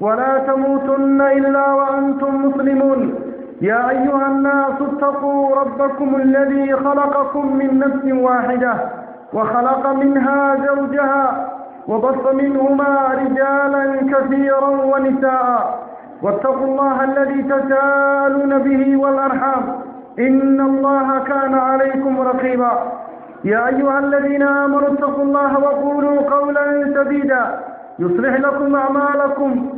ولا تموتن إلا وأنتم مسلمون. يا أيها الناس اتقوا ربكم الذي خلقكم من نفس واحدة وخلق منها زوجها وبص منهما رجالا كثيرا ونساء. واتقوا الله الذي تساءلون به والأرحام. إن الله كان عليكم رقيبا. يا أيها الذين آمنوا اتقوا الله وقولوا قولا سديدا. يصلح لكم أعمالكم.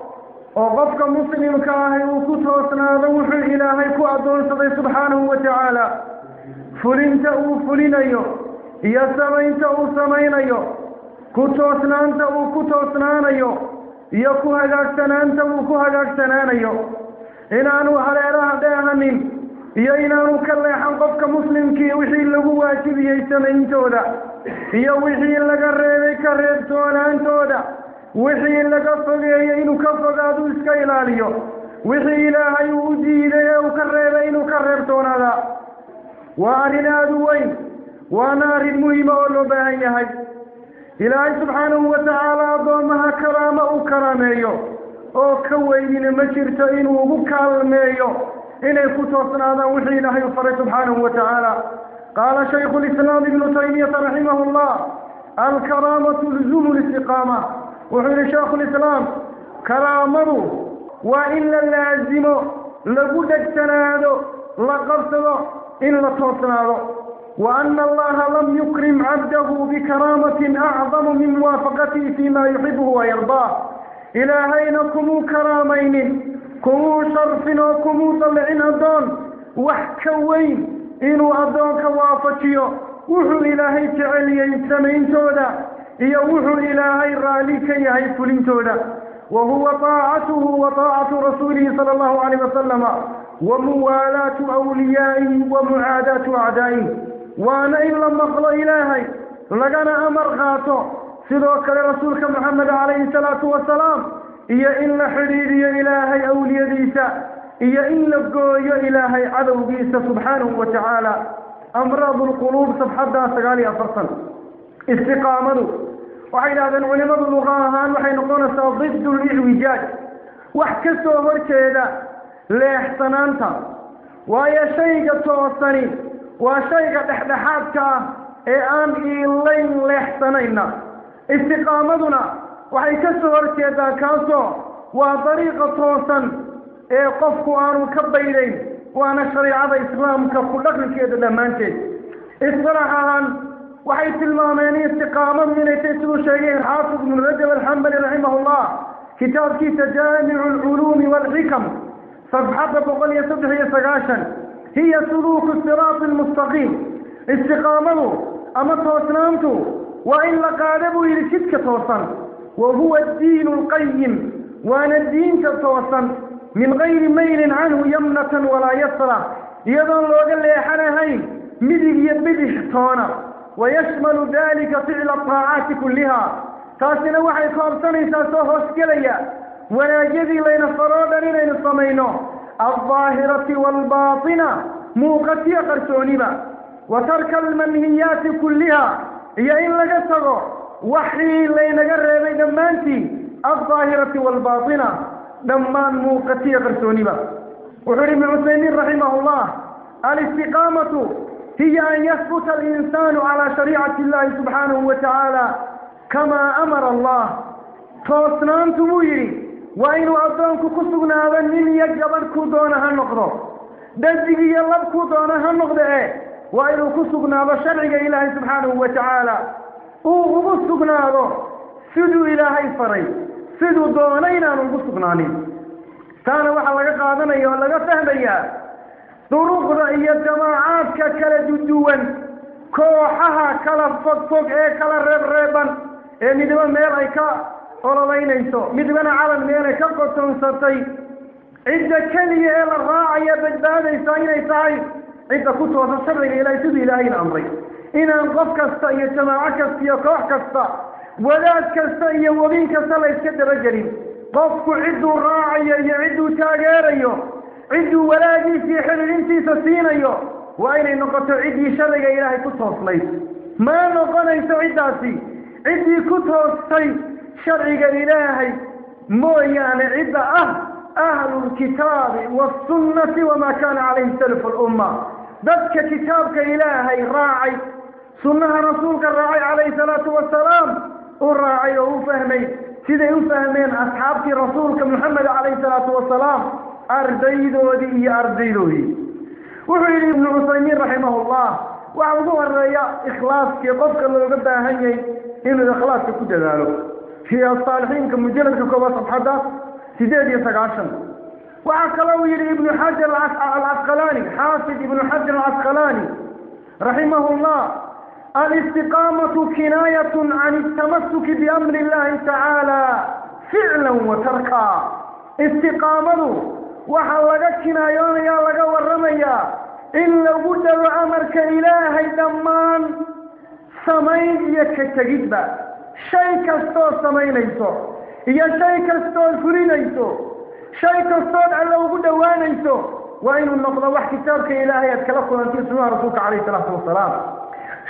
وقفك مسلم كاهي وكثر وسناد وحر إلهي كأدون صدي سبحانه وتعالى. فلن تأو فلن أيو. يا سمين تأو سمين أيو. كثر وسناد تأو كثر وسناد أيو. يا كوها جاكتنان تأو كوها جاكتنان أيو. إن أنو على راه داهنين يا إن أنو كلي حنقفك مسلم كي وحي لغوا كبيه سمين تودا. يا وحي لغرره كرره تودا وحي لك فقايا إنو كفقا دوسك إلاليو وحي إلهي وزيدا يو كرر إنو كرر دونا وعلي وارنا دوين وانار مهمة اللو بايها إلهي سبحانه وتعالى ضمها كرامة وكراميو أو كوين إن مجرت إنو مكالميو إنه كتوصنا دا وحي إلهي فري سبحانه وتعالى قال شيخ الإسلام ابن تيمية رحمه الله الكرامة الزم الاستقامة وحول شيخ الإسلام كرامه وإلا لازم لقدك تنادو لقبته إلا توتنادو وأن الله لم يكرم عبده بكرامة أعظم من موافقته فيما يحبه ويرضاه. إلى أين كمو كرامين كمو شرف وكمو طلعين أدون وحكوين إنو أدونك وافتيو وحو إلهي تعليين سمين تودا هي وحو إلى غير هي يهي فلنتولا وهو طاعته وطاعة رسوله صلى الله عليه وسلم وموالاة أوليائه ومعاداة أعدائه. وأنا إن لم أخلى إلهي لقنا أمر غاته سيدوك لرسولك محمد عليه الصلاة والسلام إيا إن حريري إلهي أولي ذيسا إيا إن لقوي إلهي عدو ذيسا سبحانه وتعالى. أمراض القلوب سبحانه وتعالى استقامته وحين هذا العلماء اللغة هان وحين نقول ضد الإعوجاج. وحكسوا مركزا لإحسنانتا ويا شيء توصني. وشيء تحدحاتك إي ان الين لحسنين استقامتنا. وحي كسو اركيدا كاسو وطريقة توصن. إي قفك ان كبيرين. وأنا شريعة اسلام كفلق لكيدا لمانتي اصراحا وحيث المامني استقاما من تسر شيخ حافظ بن رجب الحنبلي رحمه الله. كتاب كيس جامع العلوم والحكم. صفحة بغلية تدعي سقاشا هي سلوك الصراط المستقيم. استقامة أما توسنامته وإن لقالبه لشتك توسن. وهو الدين القيم. وأنا الدين توسن من غير ميل عنه يمنة ولا يسرة. يظن الله قال لي حنا هاي مدي يبدي حطانا ويشمل ذلك فعل الطاعات كلها. تاسنا وحي قابتني ساسوه اسكليا وناجذي لين فرادني لين صمينه الظاهرة والباطنة. موقتية قرسونيبا وترك المنهيات كلها. هي إن لقصه وحي لين قرر بين الظاهرة والباطنة. دمان موقتية قرسونيبا وحرم حسيني رحمه الله. الاستقامة. هي أن يثبت الإنسان على شريعة الله سبحانه وتعالى كما أمر الله. توسنان تمويري وإن أصلاً كسقنا هذا من يجبن كدونها النقضة دجي الله كودونها النقضة وإن كسقنا هذا شرعي إلهي سبحانه وتعالى. وغبسقنا هذا سدو إلهي فري سدو دونينا من كسقنا لي ثاني واحد لك قادنا يولا قفهم إياه duruqda iyo jamaacaadka kala duduwan kooxaha kala fogfog ee kala reebreeban ee midba meel ay ka ololaynayso midbana calan meelay ka qotoonsatay cidda keliya ee la raacaya badbaadaysa inay tahay cidda ku toosa sharciga ilahay siduu ilaahayna amray inaan qof kasta iyo jamaaco kasta iyo koox kasta wadaad kasta iyo wabin kasta la yska dabagelin qofku cidduu raacayo iyo cidduu taageerayo عدو ولا جيسي حرر انتي سسين أيوه وين ان قطع عدي شرق إلهي كتوص ليس ما نقن ايس عداسي عدي كتوص سي شرق إلهي. مؤيان يعني عدى أه. أهل الكتاب والسنة وما كان عليه سلف الأمة. ذاتك كتابك إلهي راعي. سنة رسولك الراعي عليه الصلاة والسلام. الراعي وفهمي. سيدي وفهمين أصحابك رسولك محمد عليه الصلاة والسلام. Ardaydoodii iyo ardaydoodii wuxuu yidhi ibnu cusaymiin raximahullah waxa ugu horeeya ikhlaaskii qofka looga baahan yahay inuu ikhlaaska ku dadaalo fii asaalixiinka mujaladka koobaad sabxadda sideed iyo sagaashan waxaa kaloo uu yidhi ibnu xajar alcasqalaani xaafid ibnu xajar alcasqalaani raximahullah alistiqaamatu kinaayat can altamasuki biamri illahi tacaala ficla wa tarka istiqaamadu waxaa laga kinaayoonaya laga waramayaa in lagu dhago amarka ilaahay dhammaan samayn iyo ka tegidba shay kastood samaynayso iyo shay kastood fulinayso shay kastood alle ugu dhowaanayso waa inuu noqdo wax kitaabka ilaahay aad kala kulantay sunnaha rasuulka calayhi salaatu wasalaam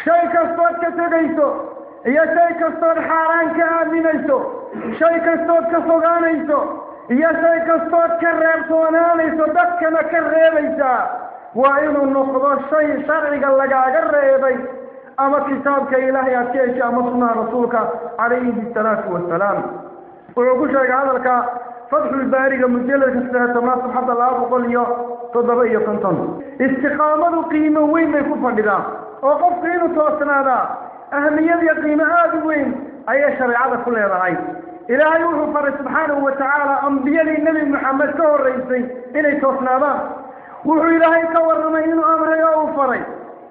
shay kastood ka tegayso iyo shay kastood xaaraan ka aaminayso shay kastood ka fogaanayso kastood ka reebtoonaanayso dadkana ka reebaysaa waa inuu noqdo shay sharciga lagaaga reebay ama kitaabka ilaahay aad ka heshay ama sunnaha rasuulka calayhi salaatu wasalaam wuxuu ku sheegay hadalka fatxulbaariga mujaladka saddex tobnaad sabxadda laba boqol iyo toddoba iyo konton istiqaamadu qiimo weyn bay ku fadhidaa oo qofku inuu toosnaadaa ahmiyad iyo qiimo aada u إلهي وهو فر سبحانه وتعالى أنبياء النبي محمد كهو الرئيسي إلي توفنابا وهو إلهي كور رمين أمره يوهو فر.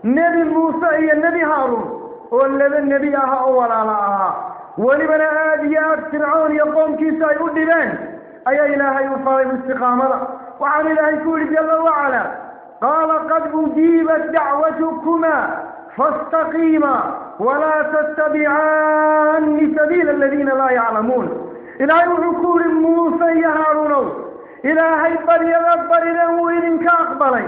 نبي موسى هي النبي هارون. والذي النبي أها أول على أها. ولبنا آدياء فرعون يقوم كيسا يؤدبان أي إلهي وفر مستقام الله وعن إلهي كور جل وعلا. قال قد أجيبت دعوتكما. فاستقيما ولا تتبعان سبيل الذين لا يعلمون. إلى عقول موسى يا هارون إلى هاي هيبر يغبر له إذن كأقبل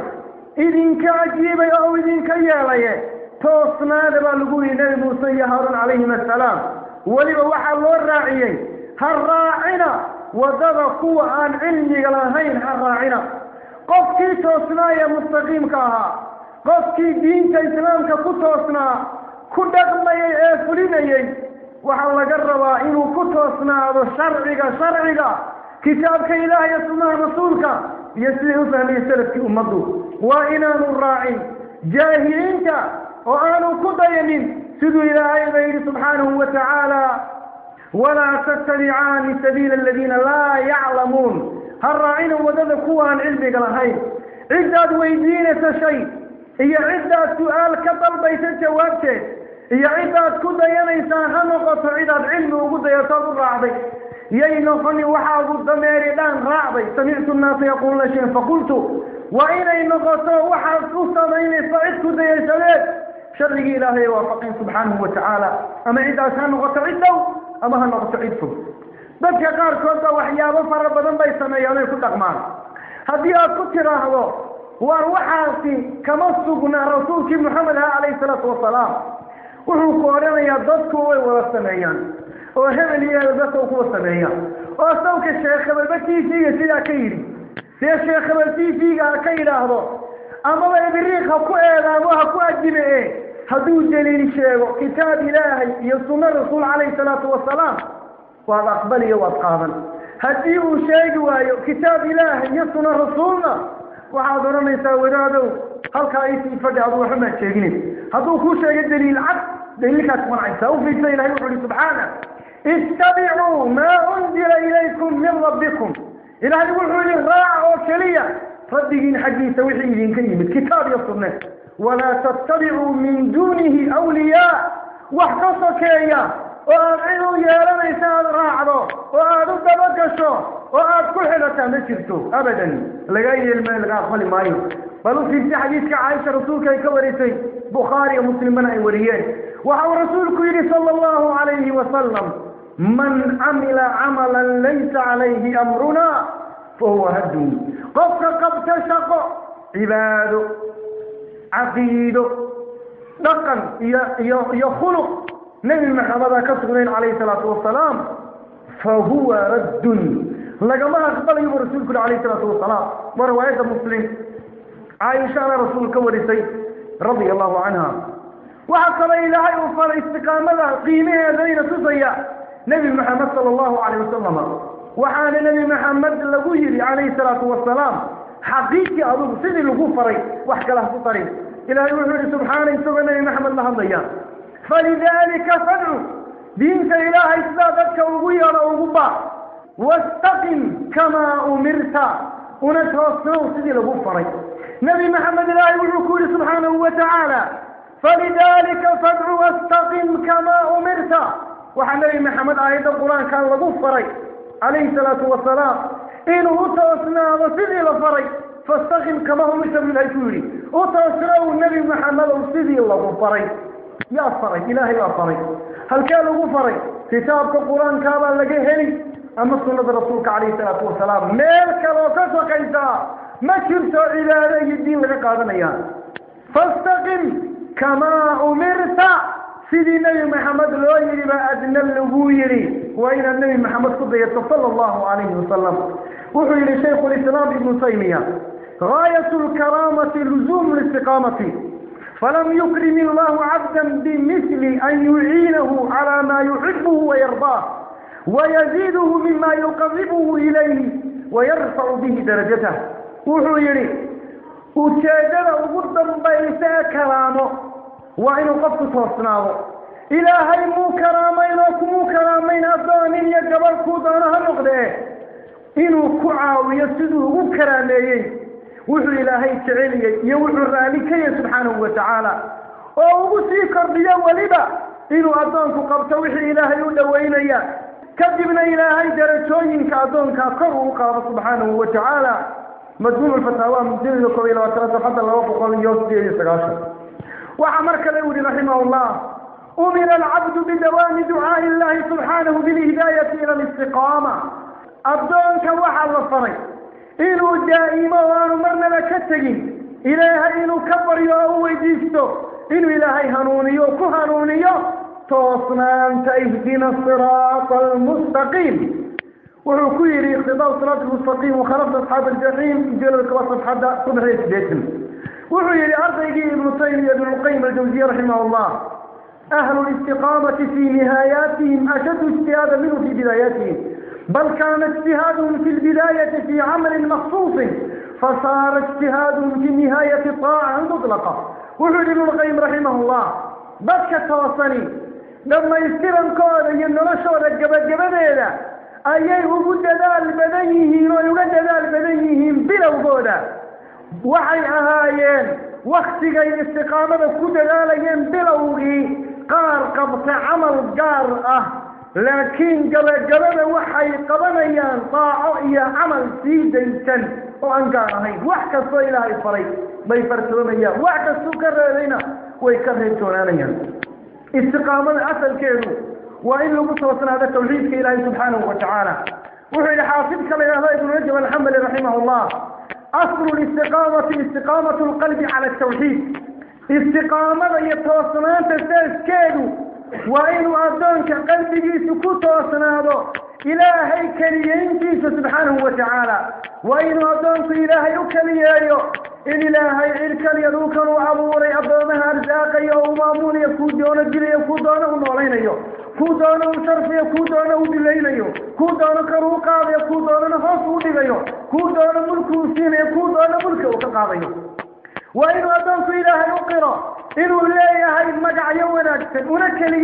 ان كأجيب أو ان كيالي. توصنا لبا لقول نبي موسى هارون عليهما السلام. ولبا وحى الله الراعيين هالراعنا وذب قوة عن علمي لهين هالراعنا قف كي توصنا يا مستقيم كاها. Qofkii diinta islaamka ku toosnaa ku dhaqmayay ee fulinayey waxaa laga rabaa inuu ku toosnaado sharciga sharciga kitaabka ilaah iyo sunnaha rasuulka iyo siday u fahmayeen salafkii ummaddu waa inaanu raacin jaahiliinta oo aanu ku dayanin siduu ilaahay ba yidhi subxaanahu wa tacaala walaa tattabicaani sabiila aladiina laa yaclamuun ha raacina waddada kuwa aan cilmiga lahayn ciddaad weydiinaysa shay هي عدة سؤال كبل بيت جوابك هي عدة كذا يعني سان قط عدة علم وجود يصدر رعبي يين خني وحاب الضمير دان رعبي سمعت الناس يقولون شيء فقلت وإن إن قط وحاب قصة بين صعد كذا يجلس شر إلهي وفقين سبحانه وتعالى أما عدة سان قط عدة أما هن قط عدة بس يا كار كذا وحياه وفر بدن بيت سمي يعني كل أقمار هذه أكثر هذا waar waxaasi kama sugna rasuulkii moxamed aha calayhi salaatu wasalaam wuxuu ku odhanayaa dadku way wada sameeyaan oo hebel iyo hebel dadka kuwa sameeyaan oo sawka sheekh hebelba t v-ga sidaa ka yidhi see sheekh hebel t v-ga ha ka yidhaahdo amaba ibriiq ha ku eedaamo ha ku ajibe e hadduu daliil sheego kitaab ilaahay iyo sunno rasuul وحاضرنا يساورا دو هلك عيسى فدى أبو محمد شاهدين هذو خوش عيد دليل عد دليلك أكمل عيسى وفي سيل هيروحني سبحانه. استبعوا ما أنزل إليكم من ربكم. إلى هذي يقول لي راعوا كلية فدقين حقي يسوي حيدين كريم. الكتاب يصرنا ولا تتبعوا من دونه أولياء. واحتصوا كيا وأعينوا يا رميسان راعوا وأعدوا دبكشوا وقد كل حتى مشرتو أبدا. لقاي المال لقاي خلي مايو. بلو في بدي حديث كعائشة رسولك يكوريسي بخاري ومسلم بنا يوريين وحو رسولك يلي صلى الله عليه وسلم. من عمل عملا ليس عليه أمرنا فهو هدون قف قف تشق عباد. عقيد. دقا يخلق. نبي محمد كسرين عليه الصلاة والسلام. فهو رد. لقما أقبل يبو رسولك عليه رسول صلاة ورواية مسلم عائشة على رسولك ورسي رضي الله عنها. وحصل إلى عيو صلى استقام ذا قيمها ذين سسيا نبي محمد صلى الله عليه وسلم. وحان نبي محمد لقوير عليه السلام حقيقي أبو سيد الغفري. وحك له فطري إلى يوحر سبحانه سوى نبي محمد لهم ضيان فلذلك فدعو. دينك إلهي سادتك وقوير وقبار واستقم كما أمرت. هنا ونتوصل سجل أبو فري. نبي محمد الله والركول سبحانه وتعالى. فلذلك فدع واستقم كما أمرت. وحنبي محمد آيات القرآن كان أبو فري. عليه الصلاة والسلام. إنه توصلنا وسجل فري فاستقم كما أمرت من الأجوري وتوصله النبي محمد وسجل أبو فري. يا فري إلهي يا فري. هل كان أبو فري؟ كتاب القرآن كابا لقيه هلي أما سنة رسولك عليه الصلاة والسلام. ملك لوكس وقيسا ما شرت إلى هذه الدين لك قادم أيام. فاستقم كما أمرت. سيدي النبي محمد لوين لباء النبي لبويري وإن النبي محمد صدية صلى الله عليه وسلم. وحي لشيخ الإسلام ابن تيمية. غاية الكرامة لزوم الاستقامة. فلم يكرم الله عبدا بمثل أن يعينه على ما يحبه ويرضاه. ويزيده مما يقربه إليه ويرفع به درجته. وحيري وتجد أبدا بيسا كرامه. وإن قفت توصناه. إلهي مو كرامين وكمو كرامين أصانين يجبر كودانها نقضيه إنو كعاو يسده وكرامين وحر إلهي تعالي يوحر رالكي سبحانه وتعالى. وأبو سيكر ليا ولبا إنو أصانك قبت وحر إلهي ودوين إياه كذبنا إلى هاي درجوين كأذون كأقر وقاب سبحانه وتعالى. مجموع الفتاوى من دين يقر إلى حتى الله وقف قال يوسطي أي سقاشا وعمر كليود رحمه الله. أمر العبد بدوام دعاء الله سبحانه بالهداية إلى الاستقامة. أذون كوحى الله صري إنه دائما ومرنا لكتقي إلى هاي كبر يا أوي جيستو. إنه إلى هاي هنوني توصنا أنت إهدنا الصراط المستقيم. وعكويري قضاء الصراط المستقيم وخرفت أصحاب الجحيم. جل لك وصف حدا سبحية بيتم وعيري أرض إيجي ابن تيمية بن القيم الجوزية رحمه الله. أهل الاستقامة في نهاياتهم أشد اجتهادا منه في بداياتهم. بل كان اجتهادهم في البداية في عمل مخصوص. فصار اجتهادهم في نهاية طاعة مطلقة. وعيري ابن القيم رحمه الله. بس كتوصني dhammaystirankooda iyo noloshooda gebagabadeeda ayay ugu dadaal badan yihiin oy uga dadaal badan yihiin bilowgooda waxay ahaayeen waktigay istiqaamada ku dadaalayeen bilowgii qaar qabta camal gaar ah laakiin gabagabada waxay qabanayaan daaco iyo camal sii daysan oo aan gaar ahayn wax kastoo ilaahay faray bay fartoomayaan استقامة أسل كيرو. وإن لم توصل هذا التوحيد في إلهي سبحانه وتعالى. وحي لحافظك يا الله ابن رجب الحمد رحمه الله. أصل الاستقامة استقامة القلب على التوحيد. استقامة يتوصلان تسل كيرو. وإنه أدونك قلبك سكوت وصناده إلى كريم جيس سبحانه وتعالى. وإنه أدونك إلهي أكليه إن إلهي إلك اليدوك وعبوري أدونها أرزاق يومامون يفودون الجلي يفودونه نولينا كودانو صرفي كودانو دليلي كودانو كروقا كودانو حسو دليلي كودانو ملكو سيني كودانو ملكو تقاضي وإنه أدونك إلهي أكره إنه لا يهي مجع يوناكسن ونكل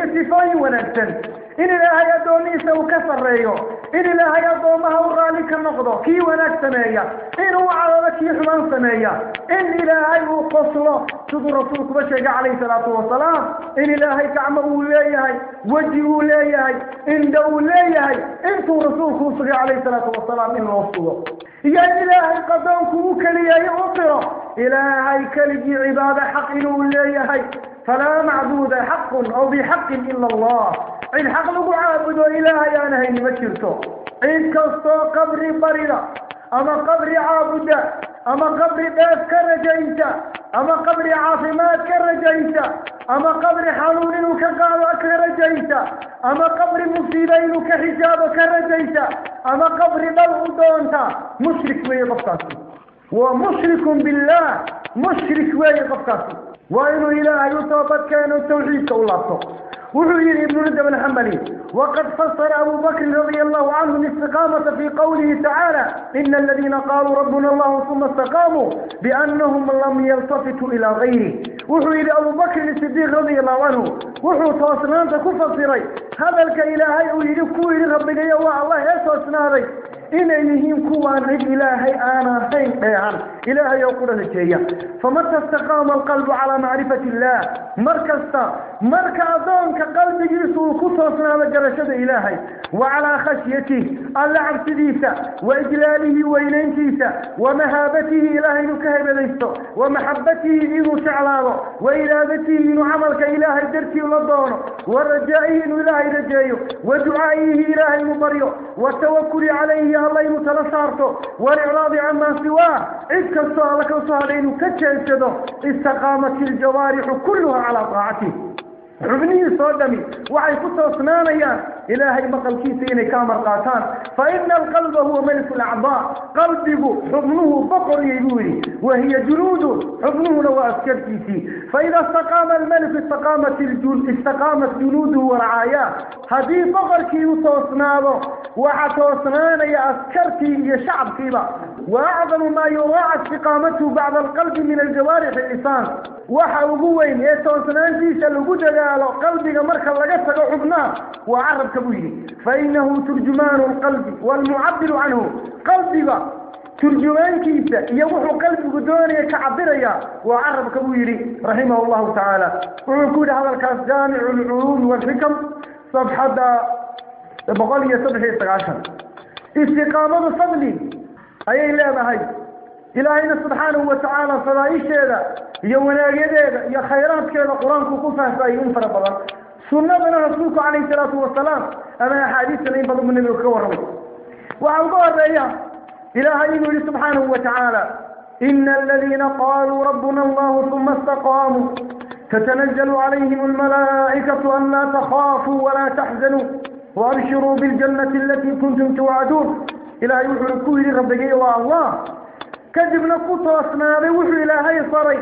يسفاي ونكسن إن لا هي دونيس وكسر ريو. إن لا هي دومها ورالك النقضة كي ونكسن هي إنه على ذلك يحمن سمية إن لا هي وقصلة شدو رسولك بشيك عليه الصلاة والسلام. إن لا هي كعمه لا يهي وجهه لا يهي إن دو لا يهي إنتو رسولك عليه الصلاة والسلام إنه رسوله يا إلهي قدوك وكلي يا إِلَى إلهي كلي عباد حق إنه الله فلا معبود حق أو بحق إلا الله. إن حق لك عابد وإلهي أنا هيني ما إن كستو قبري بريلا أما قبر عابدة أما قبر قاس كرجيتا أما قبر عاصمات كرجيتا أما قبر حلول وكقال كرجيتا أما قبر مصيبين كحجاب كرجيتا أما قبر بلغدونتا مشرك وي غفتاتي ومشرك بالله مشرك وي غفتاتي وإنه إلى أيوتوبت كان التوحيد تولاتو وحي ابن عدم الحنبلي. وقد فسر أبو بكر رضي الله عنه الاستقامة في قوله تعالى إن الذين قالوا ربنا الله ثم استقاموا بأنهم لم يلتفتوا إلى غيره. وحي أبو بكر الصديق رضي الله عنه. وحو تواصلان تكفى ري هذا الكإلهي أولي لكوه لغبك يا الله يا تواصلان إلي لهم كوان إلهي آنا هين بيعان إلهي يقول هذا الشيء فمتى استقام القلب على معرفة الله؟ مركزة مركزان كقلب على خصوصنا بجرشد إلهي. وعلى خشيته اللعب سديسة وإجلاله وإلين سيسة ومهابته إلهي نكهب ليسته ومحبته إلى شعلانه وإرادته إنه عملك إلهي درتي ولدانه ورجائه إلى إلهي رجائه ودعائه إلهي مبريه والتوكل عليه الله متلا صارتو والإعراض عما سواه. إذ كالسؤال لك السؤال إنه كتشان شدو استقامت الجوارح كلها على طاعته. ربني صدمي وعيكو صنانيان إلهي مقل كيسين كامر قاتان فإن القلب هو ملك الأعضاء. قلبه حضنه فقر يبوري وهي جنود حضنه لو أسكر كيسي فإذا استقام الملك استقامت, الجن... استقامت جنوده ورعاياه. هذه فقر كيو توسنابه وعتوسنان يا أسكر يا شعب كيبا. وأعظم ما يراعى استقامته بعد القلب من الجوارح الإنسان وحاوبوين يا توسنان جيش الوجود قلبك مركب لقصك حبناه وعرب كبوي فإنه ترجمان القلب والمعبر عنه. قلبك ترجمان كيسا يوح قلبك دوني كعبر يا. وعرب كبوي رحمه الله تعالى. ويكون هذا الكاس جامع العلوم والحكم. صفحة بقالية صفحة عشر. استقامة صدلي أي إلا ما هي؟ إلهينا سبحانه وتعالى صلاة إيش هذا؟ يا وناقيد هذا؟ يا خيرات كذا. قرآن كوفة سايون فرق الله سنادنا رسولك عليه الصلاة والسلام. أما حديث سنين بضم من الملك ورمي وعنظر رأيه إلى هلين سبحانه وتعالى. إن الذين قالوا ربنا الله ثم استقاموا. تتنزل عليهم الملائكة أن لا تخافوا ولا تحزنوا. وأبشروا بالجنة التي كنتم توعدون. إلى يوحل كل ربك إلى الله. كذبنا نقص أسماء وحل إلى هاي صري.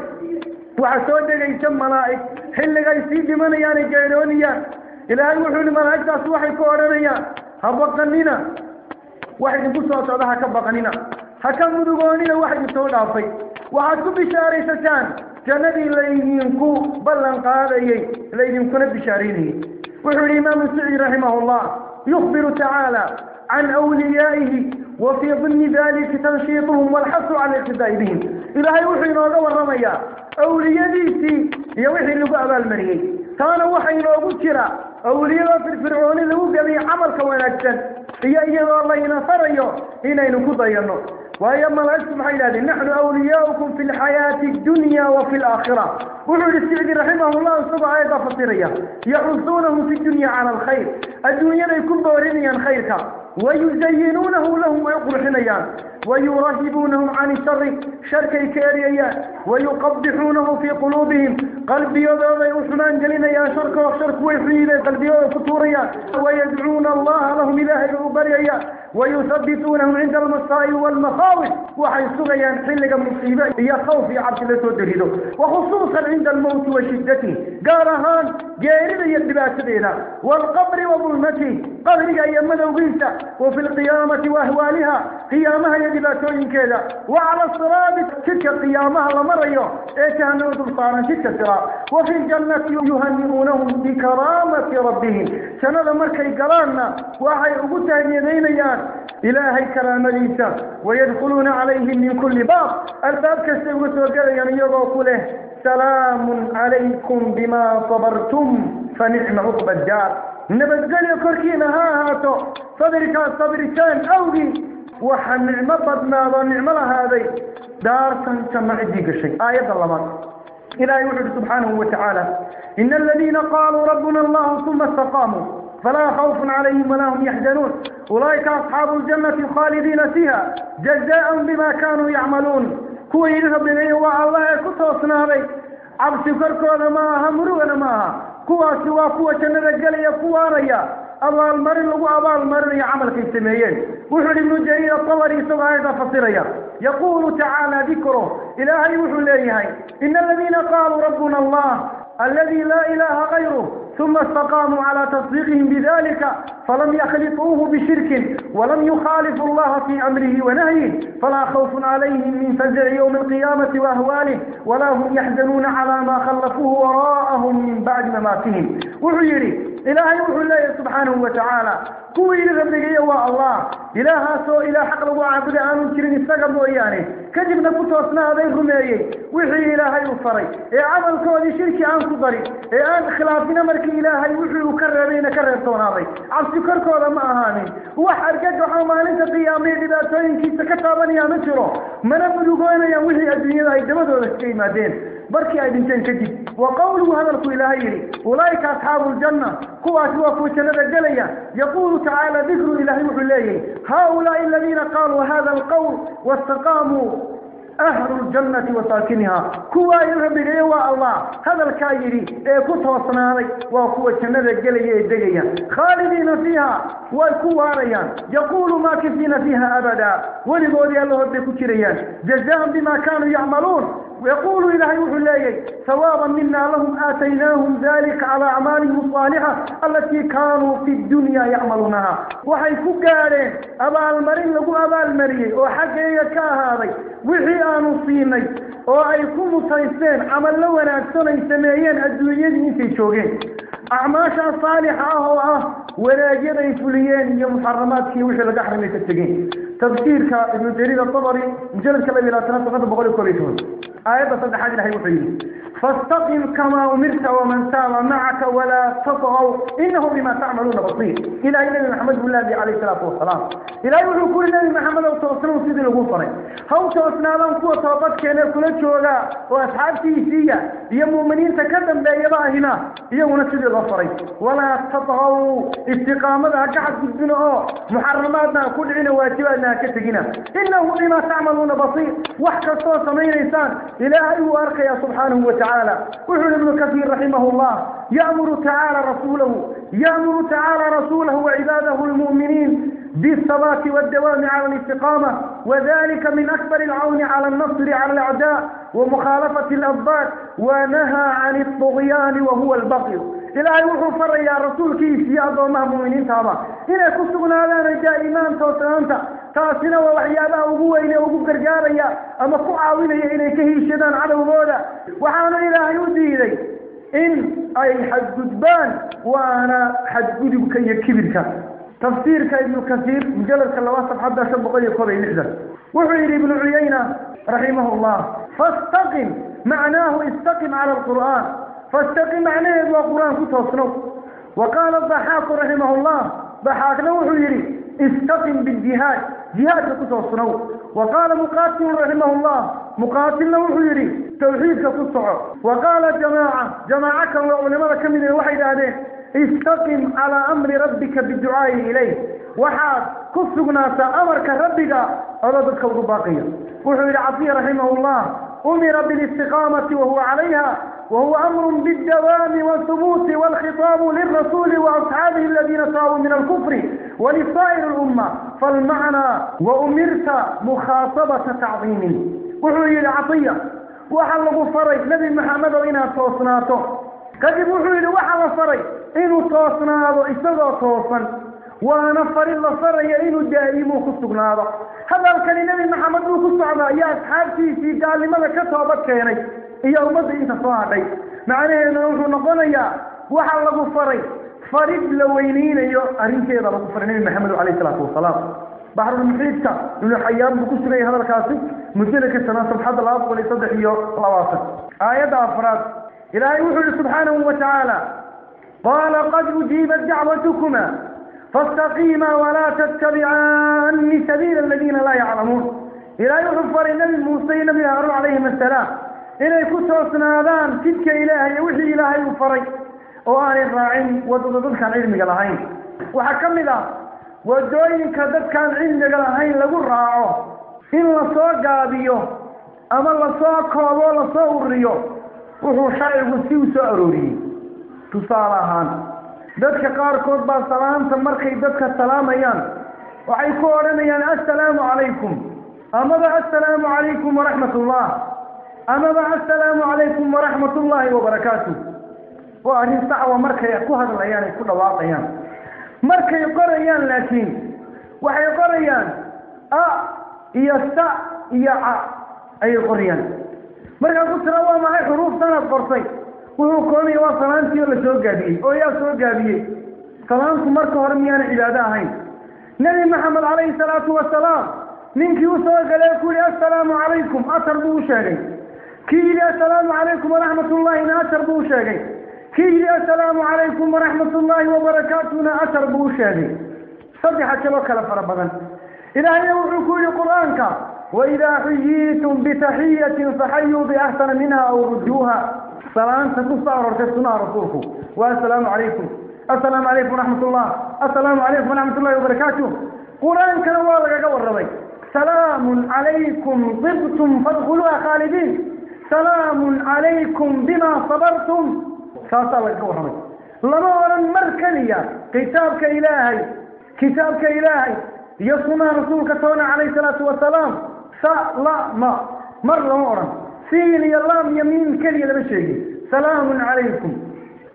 وحسود جيس ملائك. حل جيس دمنا يعني جيرونيا. إلى أي وحول ملائك الكورانية كورنيا. هبقنينا. واحد يبص على هذا هكبقنينا هكمل دوغوني واحد يسود عفي وعطوا بشاري سكان كان ليهم ليمكو بلن قال ليهم ليمكو بشاريني. وحول إمام السعي رحمه الله. يخبر تعالى عن أوليائه وفي ضمن ذلك تنشيطهم والحث على الاقتداء بهم. إلهي وحي نوغا ورميا أولياديسي يوحي لغو أبا المريي كان وحي نوغو ترى أولياء في الفرعون لغو قبي عمل كواناكسن هي إيضا الله ينصريو هنا ينكو ضيانو وهي ملائكة محيلة نحن أولياؤكم في الحياة الدنيا وفي الآخرة. وحول السعدي رحمه الله سبع آية فطرية يحثونهم في الدنيا على الخير. الدنيا يكون بورينيا خيرك. ويزينونه لهم ويقرحنيان ويرهبونهم عن الشر شركي كاريان ويقبحونه في قلوبهم. قلبي يضع يوحنان جلينيان شرك وشرك ويحيي قلبي فتوريان ويدعون الله لهم إلهي بريان ويثبتونهم عند المصائب والمخاوف. وحي سغيا حلق مصيبة هي خوف عبد الله تدريده. وخصوصا عند الموت وشدته. قال قارهان جارب يدبات بينا. والقبر وظلمته. قبر أيام مدوغيسة وفي القيامة وأهوالها قيامها يدباس إن كذا. وعلى الصراط تلك القيامة قيامها ومريو ايتها نوض القارن تلك الصراط. وفي الجنة يهنئونهم بكرامة ربهم. سنظمر كي قراننا. وحي أبوتها يدينيان إلهي كرام ليس ويدخلون عليهم من كل باب. الباب كالسيوس وقرية يضاق يعني له سلام عليكم بما صبرتم فنعم عقب الدار. نبت قال ها هاتو صبرك صبرتان أودي وحن نعمة بدنا ونعمل هذه دار سنتمع ديك الشيء. آية الله مات إلهي وحد سبحانه وتعالى. إن الذين قالوا ربنا الله ثم استقاموا. فلا خوف عليهم ولا هم يحزنون. أولئك أصحاب الجنة خالدين فيها جزاء بما كانوا يعملون. كوي يذهب إليه والله كتوصنا علي عبس كركونا معها مرونا معها كوا سوا كوا جنة قليا كوا ريا. أبال مرن لغو أبال مرن يعمل في السميين وحل ابن جرير الطوري سوى هذا فصيريا يقول تعالى ذكره. إلهي وحل إلهي إن الذين قالوا ربنا الله الذي لا إله غيره ثم استقاموا على تصديقهم بذلك فلم يخلطوه بشرك ولم يخالفوا الله في أمره ونهيه فلا خوف عليهم من فزع يوم القيامة وأهواله ولا هم يحزنون على ما خلفوه وراءهم من بعد مماتهم. وعيري إلهي وحو الله سبحانه وتعالى. قوي لغبك يا الله. إلهي سو إلى حق لغو عبد آمن كرني ساقبو إياني كجب نبوتو أصناع ذي غمي وحي إلهي وفري. إي عمل كوالي شركي إيه آن صدري إي آن خلافين أمرك إلهي وحي وكرر بينا كرر صونا ذي عبد سكركو لما أهاني. وحر قد حوما في قيامي إذا تأين كي سكتابني يا مجرو. منفل وقوين يا وحي الدنيا ذي دمدو بركي أي دنتين كدي وقوله هذا لكو الهي أولئك أصحاب الجنة. كواس وفو شلد الجلية يقول تعالى ذكر الهي وحليه هؤلاء الذين قالوا هذا القول واستقاموا أهل الجنة وساكنها. كوا يرهب غيوا الله. هذا الكايري. اي كتو صنالي وكوا شنر الجلي خالدين فيها. وكوا ريان يقول ما كفين فيها أبدا. ولقودي الله بكتريا. جزاء بما كانوا يعملون. ويقول إلهي وحليي ثوابا منا لهم آتيناهم ذلك على أعمالهم الصالحة التي كانوا في الدنيا يعملونها. وحي فقالين أبا المرين لقو أبا المرين وحقيا كاهاري وحي آنو صيني وأي كم سيسين عمل لو أنا أكثر يسميين الدنيا انتي شوقين أعماشا صالحة أهو أه ولاجد يفليين يا محرمات في وحي لك أحرم يتتقين تفسير ابن جرير الطبري مجلد كلام إلى سنة فقط بقول كوريتون آية صدحات الله وحيه فاستقم كما أمرت ومن سار معك ولا تطغوا. إنه بما تعملون بصير. إلى إلى محمد بن الله عليه الصلاة والسلام؟ إلى يقول النبي محمد وتوصلوا سيد الغفر هو توصلنا لهم قوة طلبات كان كل شوغا؟ وأصحاب تيسية يا مؤمنين تكلم بأيضا هنا. يا منسد الغفر ولا تطغوا. استقامة قاعد بالدنيا محرماتنا كل عنا واجباتنا كتجنا إنه بما تعملون بصير. وحكى صوت من إنسان إلهي وأرقى سبحانه وتعالى. وحل ابن كثير رحمه الله. يأمر تعالى رسوله. يأمر تعالى رسوله وعباده المؤمنين بالصلاة والدوام على الاستقامة. وذلك من أكبر العون على النصر على الأعداء ومخالفة الأضداد ونهى عن الطغيان وهو البغي. إلهي وحو فر يا رسول كيس يا ذو المؤمنين تابا إلى كسرنا على رجاء إمام توتانتا تاسنا وحيابا وقوة إلى وقوة قرقارا أما قوة إلى إلى كهيشدان على وبودا. وحانا إلهي ودي إلي إن أي حد جدبان وأنا حد جدبك يكبرك. تفسيرك ابن كثير مجلسك الله واسف حدا شبقه يقضي نحذر وحير ابن عيينة رحمه الله. فاستقم. معناه استقم على القرآن. Qur-aan ku toosnow wa qaala daxaaku raximah llah daxaakna wuxuu yidhi استقم بالجهاد جهاد كتصنو وقال مقاتل رحمه الله مقاتل وحيري توحيد كتصعو وقال جماعة جماعة وعلماء كم من الوحيد هذين استقم على أمر ربك بالدعاء إليه. وحاد كفقنا أمرك ربك أردتك باقية وحيري عطية رحمه الله أمر بالاستقامة وهو عليها. وهو أمر بالدوام والثبوت والخطاب للرسول وأصحابه الذين صاروا من الكفر ولسائر الأمة. فالمعنى وأمرت مخاطبة تعظيم. وحوي العطية وحلق فري نبي محمد وإنا توصناته. كذب وحوي وحل فري إنو توصناه إسدى توصن. وأنا فريد لصري إنو دائم وخصناه هذا الكلي نبي محمد وخصناه يا أصحابتي في دالي ملكة وبكيني إيا أمضي إنت صاحي معنى أنه نقول يا وحا الله فري فريد لوينين يا أرنكي الله لغو فرنين محمد عليه الصلاة والسلام بحر المحيطة من الحيام بكسر أي هذا الكاسب مجلك السناصر حد الأطول وليصدح يا الواسط آية أفراد إلهي يوحي سبحانه وتعالى قال قد أجيبت دعوتكما فاستقيما ولا تتبعاني سبيل الذين لا يعلمون إلى إلهي وحفر النبي موسى نبي عليه السلام إلي كتوصنا ذان تلك إلهي وحي إلهي وفري. وآل الراعين وددد كان علمي قلعين وحكم ذا ودوين كدد كان علمي قلعين لقل راعو إن لصوى قابيو أما لصوى قابو لصوى الريو وحو شعر قسيو سأروري. تصالحان. ددك قار كتبا سلام تمرخي ددك السلام أيان. وحيكو أرميان السلام عليكم. أما السلام عليكم ورحمة الله. أما بعد السلام عليكم ورحمة الله وبركاته. وأهل الصعوة مركي يقهر الأيام كل واقع أيام. مركي يقر أيان لكن وحيقر أيان أ آه، إيا الساء آه، إيا عاء أي يقر أيان مركي قلت روا معي حروف سنة فرصي وهو كوني وصلانتي ولا شو قابيه أو يا شو قابيه صلانتي مركي هرميان إلى داهين. نبي محمد عليه الصلاة والسلام. من يوصل قال يقول السلام عليكم. أثر بوشاري. كي يا سلام عليكم ورحمة الله نا اثر بوشاقي كي يا سلام عليكم ورحمة الله وبركاته أنا اثر بوشاغي صدح كلوك لفربضا إلهي وحكو لقرآنك وإذا حييتم بتحية فحيوا بأحسن منها أو رجوها سلام ستصار ورسلتنا رسولكم والسلام عليكم. السلام عليكم ورحمة الله. السلام عليكم ورحمة الله وبركاته. قرآن كنوالك قول ربي سلام عليكم. طبتم فادخلوها خالدين. سلام عليكم بما صبرتم. قول ربي لما أولا مركنية كتابك إلهي. كتابك إلهي. يصنع رسولك تونا عليه الصلاة والسلام. لا ما مرة مرة سين يلام يمين كلي لما شيء سلام عليكم.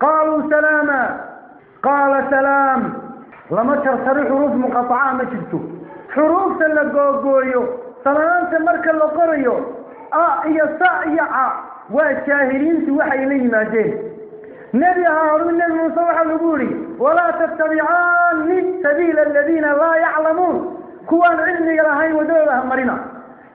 قالوا سلاما. قال سلام. لما ترسل حروف مقطعة ما جبتوا حروف تلقوقويو آه، ا يا سا يا ع وشاهرين توحي لي ما جه نبي هارون موسى وحلبوري ولا تتبعان سبيل الذين لا يعلمون. كوان علمي لهي ودولة مرينا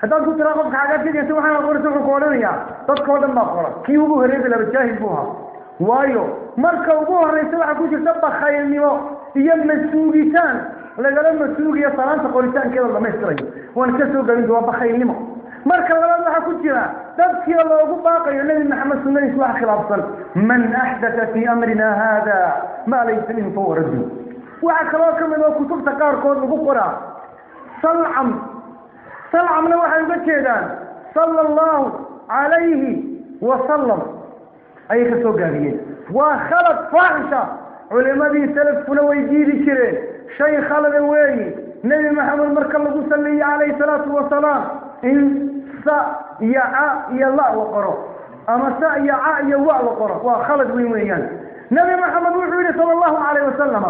هذا كنت راقب حاجات كده سبحان الله ورسوله قولنا يا تذكر دم بخورة. كي وجوه ريت لا بتجاهل بوها. وايو. مركب وجوه ريت سبعة كوج سبعة خيال نيو يم مسوقي كان لا قال مسوقي يا كذا قولي كان كده الله ما يستري وانكسر قبل دوا بخيال نيو marka labaad waxaa ku jira dadkii loogu baaqayo nebi maxamed sunnadiisa wax khilaafsan man axdata fii amrina haada maa laysa minhu fahuwa raddu waxaa kaloo ka mid oo kutubta qaarkood lagu qoraa salcam salcamna waxay uga jeedaan sala allahu calayhi wasalam ayay ka soo gaabiyeen waa khalad faaxisha culimadii salafkuna way diidi jireen shay khalada weeyi nebi maxamed marka lagu saliye calayhi salaatu wasalaam إن سأ يا ع يا لا وقرأ. أما سأ يا ع يا وع وقرأ. وخلد ويميان يعني. نبي محمد وحده صلى الله عليه وسلم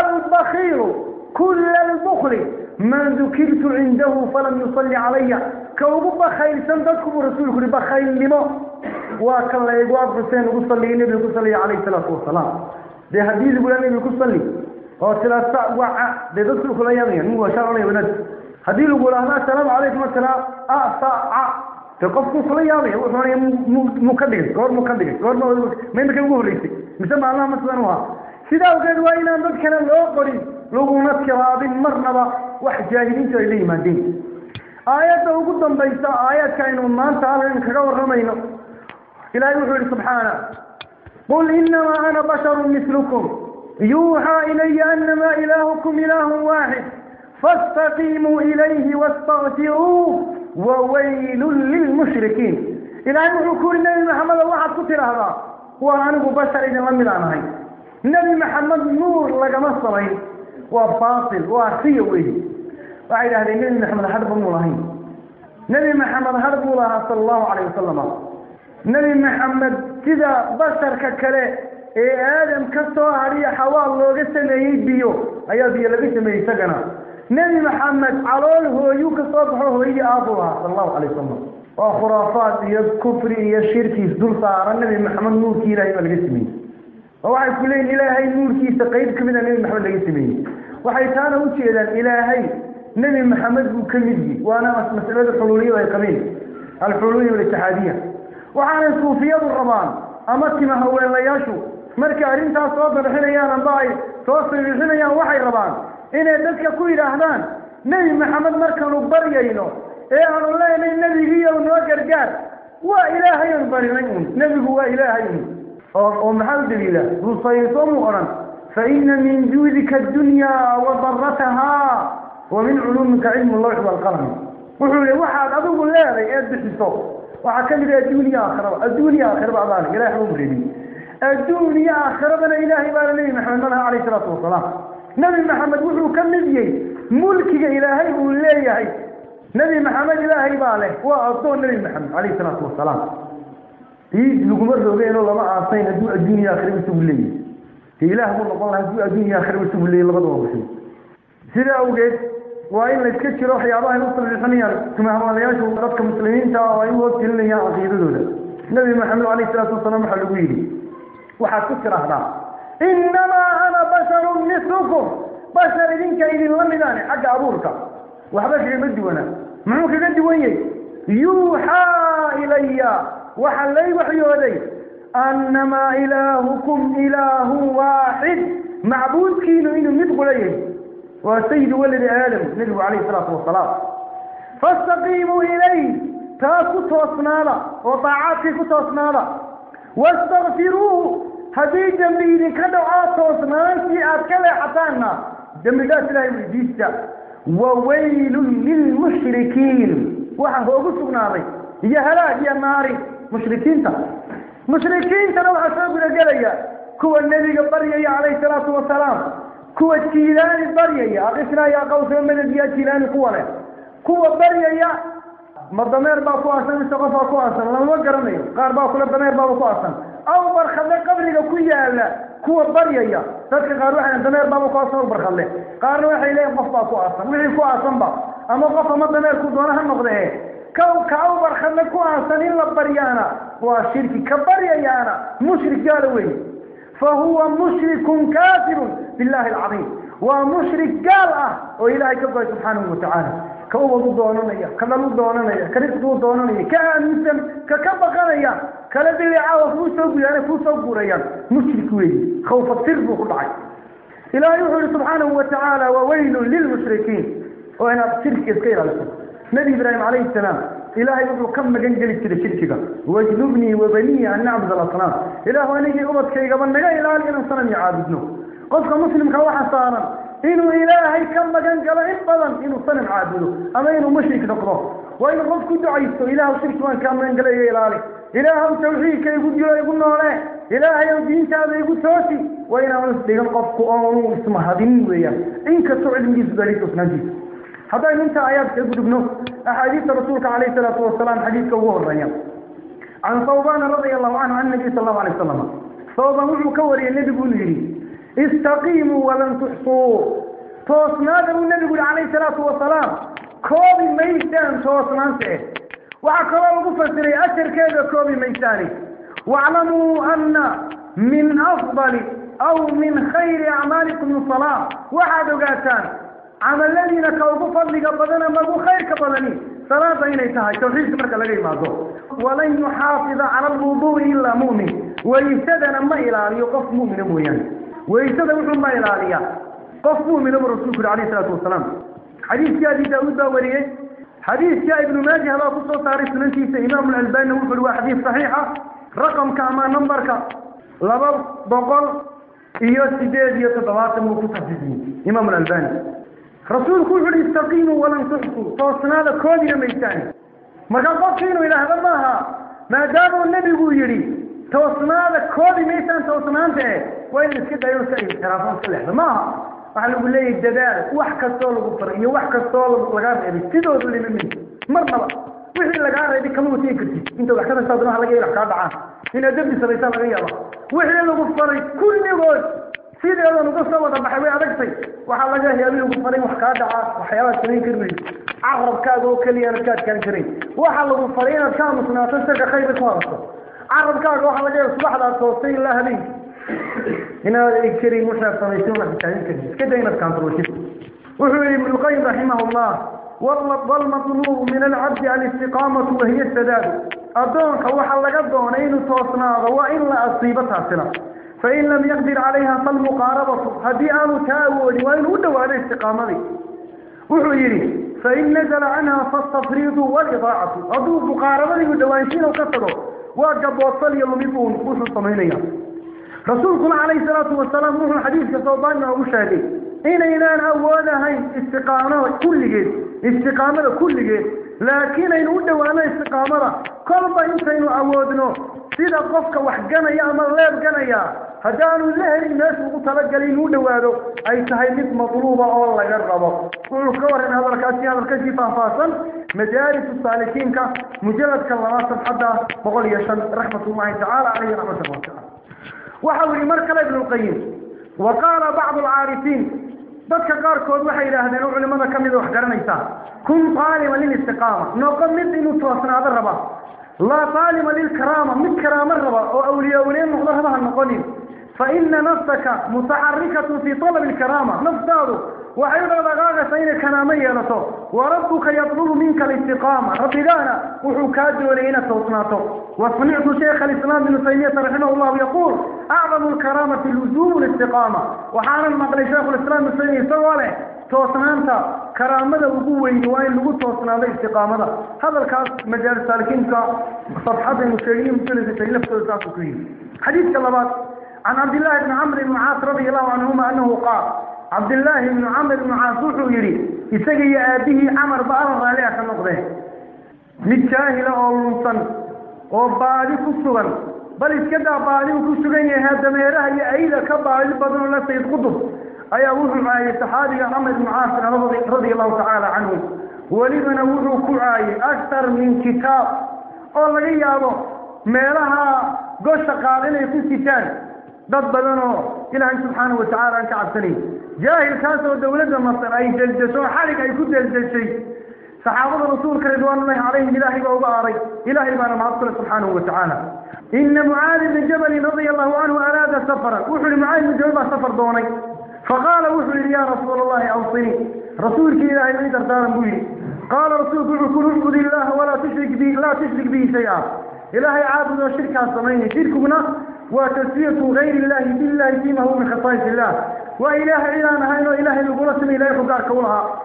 البخيل كل البخل من ذكرت عنده فلم يصلي علي. كوبب خيل سندكم رسول كرب خيل لما؟ وكان لا يقاب حسين وصل لي النبي صلى عليه الصلاة والسلام. ده حديث يقول النبي صلى الله عليه وسلم أو ثلاث وع ده دخل خليا يعني. هو شرعي ونجد هذه يقول هنا السلام عليكم السلام. آه، أعطى عا آه. تقف كفر يا أبي. وصلنا مكدك قر مكدك قر ما من كم قهر يصير الله مثلا هو سيدا وكذا وين عندك كنا لو قري لو قنات كرابين مرنا با وحجاجين تريني ما دين آيات هو قدام بيسا. آيات كائن وما تعالى إن خلا ورمينا إلى يقول سبحانه. قل إنما أنا بشر مثلكم. يوحى إلي أنما إلهكم إله واحد. فاستقيموا إليه واستغفروه وويل للمشركين. إلى أن يقول النبي محمد الله قتل هذا هو أنه بشر إذا لم يلعن هاي. النبي محمد نور لك مصري وباطل وسيوي. وعيد أهل النبي محمد حرب الله نبي محمد حرب الله صلى الله عليه وسلم. نبي محمد كذا بشر ككلي. إيه آدم كسوه عليه حوال الله قسم أيه بيو أيه بيو ما أيه نبي محمد على هو يوك صبحه هي أبوها. صلى الله عليه وسلم وخرافات يا كفر يا شرك دول صار النبي محمد نور كيلا يبقى الجسمي وعلى كل إلهي نور كي تقيد كمن النبي محمد الجسمي وحي كان وشي إلى إلهي. نبي محمد كمدي وأنا مسألة الحلولية والقبيل الحلولية والاتحادية. وعلى صوفية الرمان أمتي ما هو إلا ياشو مركا رمتا صوتنا الحين يا رمضاي. توصل الحين يا وحي رمضان إن ذلك كل أحدان نبي محمد مركان وبريينه إيه أن الله إن النبي هي ونوكر جار وإلهي وبريينه نبي هو إلهي. ومحمد الإله رصيصه مؤرم فإن من جودك الدنيا وضرتها. ومن علومك علم الله وحب القرم وحب الوحاد أدوه الله إيه الدسيسه وحكم إلى الدنيا أخرى الدنيا أخرى بعض ذلك. إلهي أمريني الدنيا آخر بنا إلهي بارليه محمد الله عليه الصلاة والسلام نبي محمد وحو كمليه ملك إلهي وليه نبي محمد إلهي باله وأعطوه نبي محمد عليه الصلاة والسلام. إيه لقمر رغينه لما أعطينا دوء الدنيا آخر بسبب الليه إله من الله دوء الدنيا آخر بسبب الليه لغض ومسيح سيدا أوقيت وإن لكتش روح يا الله نصر الإسانية كما هم على ياشو ربك مسلمين تاوائيوه كلين يا عقيد دولة نبي محمد عليه الصلاة والسلام حلقويني وحاكتش راه راه إنما أنا بشر مثلكم. بشر منك إلى لم يداني حق أبورك. وحبشر يمدي وأنا معوك يمدي وأنا يوحى إلي. وحلي وحي ولي أنما إلهكم إله واحد. معبود كينو إنو مدق ليه وسيد ولد آلم نجو عليه الصلاة والصلاة فاستقيموا إليه. تاكتوا أصنالا وطاعاتكوا أصنالا واستغفروه. هذه جنبين كذا آتوس ما في أكل حسنا جنبات لا يوجد وويل للمشركين. وحه بسنا ري يا هلا يا ناري مشركين ترى مشركين ترى وحسب رجليا كوا النبي قبري عليه الصلاة والسلام. كوا كيلان قبري يا أخسنا يا قوس من الدنيا كيلان قوانا كوا قبري يا مضمير بابو أحسن استغفر بابو أحسن الله ما قرني قارب أخو لبنير بابو أحسن أو برخلة قبل كوية لا كوة برية يا. فكر قارو إحنا دمير بابو قاسم برخلة قارو إحنا إليه قصبة كوة أصلا وإحنا كوة أصلا أما قصبة ما دمير كوة هم النقطة هي كو كأو برخلة كوة أصلا إلا برية أنا هو شرك كبرية يا أنا مشرك يا لوي فهو مشرك كافر بالله العظيم. ومشرك قال أه. وإلهي كبير سبحانه وتعالى. Ka ka baqanaya kala diliicaawa kuu soo guyaana kuu soo guurayaan mushrik weeye khawfa sir buu ku dhacay ilaahay wuxuu yihi subxaanahu watacaala wawaylun lilmushrikiin oo inaad shirkiga iska ilaaliso nebi ibraahim calayhi salaam ilaahay wuxuu ka magan geli jiray shirkiga wajnubnii wabaniyi an nacbud alasnaam ilaahu anigii ubadkaygaba naga ilaali inaan sanam iyo caabudno qofka muslimka waxa saaran إنه إلهي كما كان قال إن بضم إنه صنم عادله أما إنه مشرك نقضه وإن الرب كنت عيسته إله وشرك ما كان من قال إيه إلهي. إله وتوحيك يقول يلا يقول نوره. إله يوديك هذا يقول توتي وإن أمن سبيل القف قرآن اسمه هذه النورية إنك تعد من بريك وسنجي هذا أنت آيات يقول ابنه. أحاديث رسولك عليه الصلاة والسلام حديث كوهر رأي عن صوبان رضي الله عنه عن النبي صلى الله عليه وسلم. صوبان وحو كوري النبي قول لي استقيموا ولن تحصوا توسناد من النبي عليه الصلاة والسلام كوبي ميتان توسنان سعيد وعقل المفسري أشر كذا كوبي ميتاني واعلموا أن من أفضل أو من خير أعمالكم الصلاة وحد قاتان عمل الذين كوبوا فضلك بدنا مبو خير كبدني صلاة هنا يتهاي. توحيد مرك لغير ما ولن يحافظ على الوضوء إلا مؤمن ويستدنا ما إلى أن يقف مؤمن مؤمن mu'mina mooyaane waysada wuxuu ma ilaaliyaa qof mu'mina buu rasuulku yihi alayh isalaatu wasalaam xadiiskii abi daawuud baa wariyey xadiiska ibnu maajah baa kusoo saaray sunantiisa imaamu lalbanina wuxu uhi waa xadiis saxiixa raqamka ama nambarka laba boqol iyo sideed iyo toddobaatan buu ku taxsiisiyey imaamu lalbani rasuulku wuxu uhi istaqiimuu walan tuxsuu toosnaada koodina maysaani marka qofki inuu yidhaahdo maaha maadaamuu nebigu وين كده يوصل الترافون كله. ما فعلى يقول لي الدلال وحكة صول بطر يو وحكة صول بطلقات يعني تدور اللي من مين مرة ما وين اللي قال ربي كم وتي كذي أنت وحكة صادنا على جيل حكاد عام. هنا دبي سريت على جيل الله وين اللي بطر كل نقول سيد الله نقص ما تبى حبي على كسي وحلا جاه يبي بطر وحكاد عام. وحياة سنين كبير عرب كذا وكل يركاد كان كريم. وحلا بطرين الكامس ناتسك خير كمان عرب كذا وحلا جاه سبحان الله توصي الله ليه هنا الكريم ابن القيم رحمه الله. والله الظل مطلوب من العبد على الاستقامة وهي السداد. أدون خوح الله قد دونين توصنا وإن لا أصيبتها سنة فإن لم يقدر عليها فالمقاربة. هديان تاول وإن ودوا على الاستقامة وحول فإن نزل عنها فالتفريض والإضاعة. أدون مقاربة ودوا إن شين وكفروا وقد وصل يلو مطلوب وصل صميليا رسول الله عليه الصلاة والسلام روح الحديث كصوبان ومشاهدين إن إلان أولا هاي استقامة كل جيد. استقامة كل جيد. لكن إن أدوا أنا استقامة. كربا ينسى إنو أودنا سيدا قفك وحقنا يا أمر لا قنا يا. هدانوا الله الناس وقتلق لين أدوا هذا أي تهيمت مطلوبة الله يرغب كل كبر إن هذا الكاسي هذا الكاسي فافاصل مدارس الصالحين مجلد كالله ناصر حدا بغل يشن رحمة الله تعالى عليه رحمة الله تعالى. وحول مركل ابن القيم. وقال بعض العارفين بدك قاركود وحي الله دين وعلم ماذا كم يدوح قرنيتا كن طالما للاستقامة. نقم مد إنو تواصنا هذا الربا. لا طالما للكرامة مد كرامة الربا. أو أولياء أولين مغضها بها النقلين فإن نفسك متعركة في طلب الكرامة. نفس داره وحيضا دقاغة سين كنامة يلتو وربك يطلب منك الاستقامة. ربي ربنا وحكاد ولينا توصناتو وصنعت شيخ الإسلام بن سيمية رحمه الله يقول أعظم الكرامة في اللزوم الاستقامة. وحانا المقل شيخ الإسلام بن سيمية سواله توصنانتا كرامة وقوة وإن لغو توصنانتا استقامة. هذا الكاس مجال السالكين كا صفحة المشاهدين في الفيلة في الفيلة حديث كلمات عن عبد الله بن عمر المعاص رضي الله عنهما أنه قال عبد الله بن عمر معاصوح يري يسقي أبيه عمر بأر غالية النقضة نتشاه له أولوطن وبالي كسوغن بل إسكدا بالي كسوغن يهد ميره يأيد كبالي بدن الله سيد قدر أي أوهر ما يتحادي عمر معاصر رضي, رضي الله تعالى عنه. ولذا نوره كعاي أكثر من كتاب. أولي يا أبو ميرها قشق علينا في السيتان ضد بدنه إلى أن سبحانه وتعالى أنك سليم. جاهل كاس الدولة مصر. أي جلدته حالك أي كل جلدته. صحابة رسول كردوان الله عليه إلهي وأبعاري إلهي بار معصر سبحانه وتعالى. إن معاذ بن جبل رضي الله عنه أراد سفرا وحل معاذ بن جبل سفر دوني. فقال وحل يا رسول الله أوصني. رسول كإلهي من دردار مبيل قال رسول كل عبد الله ولا تشرك به لا تشرك به شيئا. إلهي عابد وشركها سمعيني شرك هنا وتسوية غير الله بالله فيما هو من خطايا الله. وإله إلهنا إلا إله يقول اسم إليك وقال كولها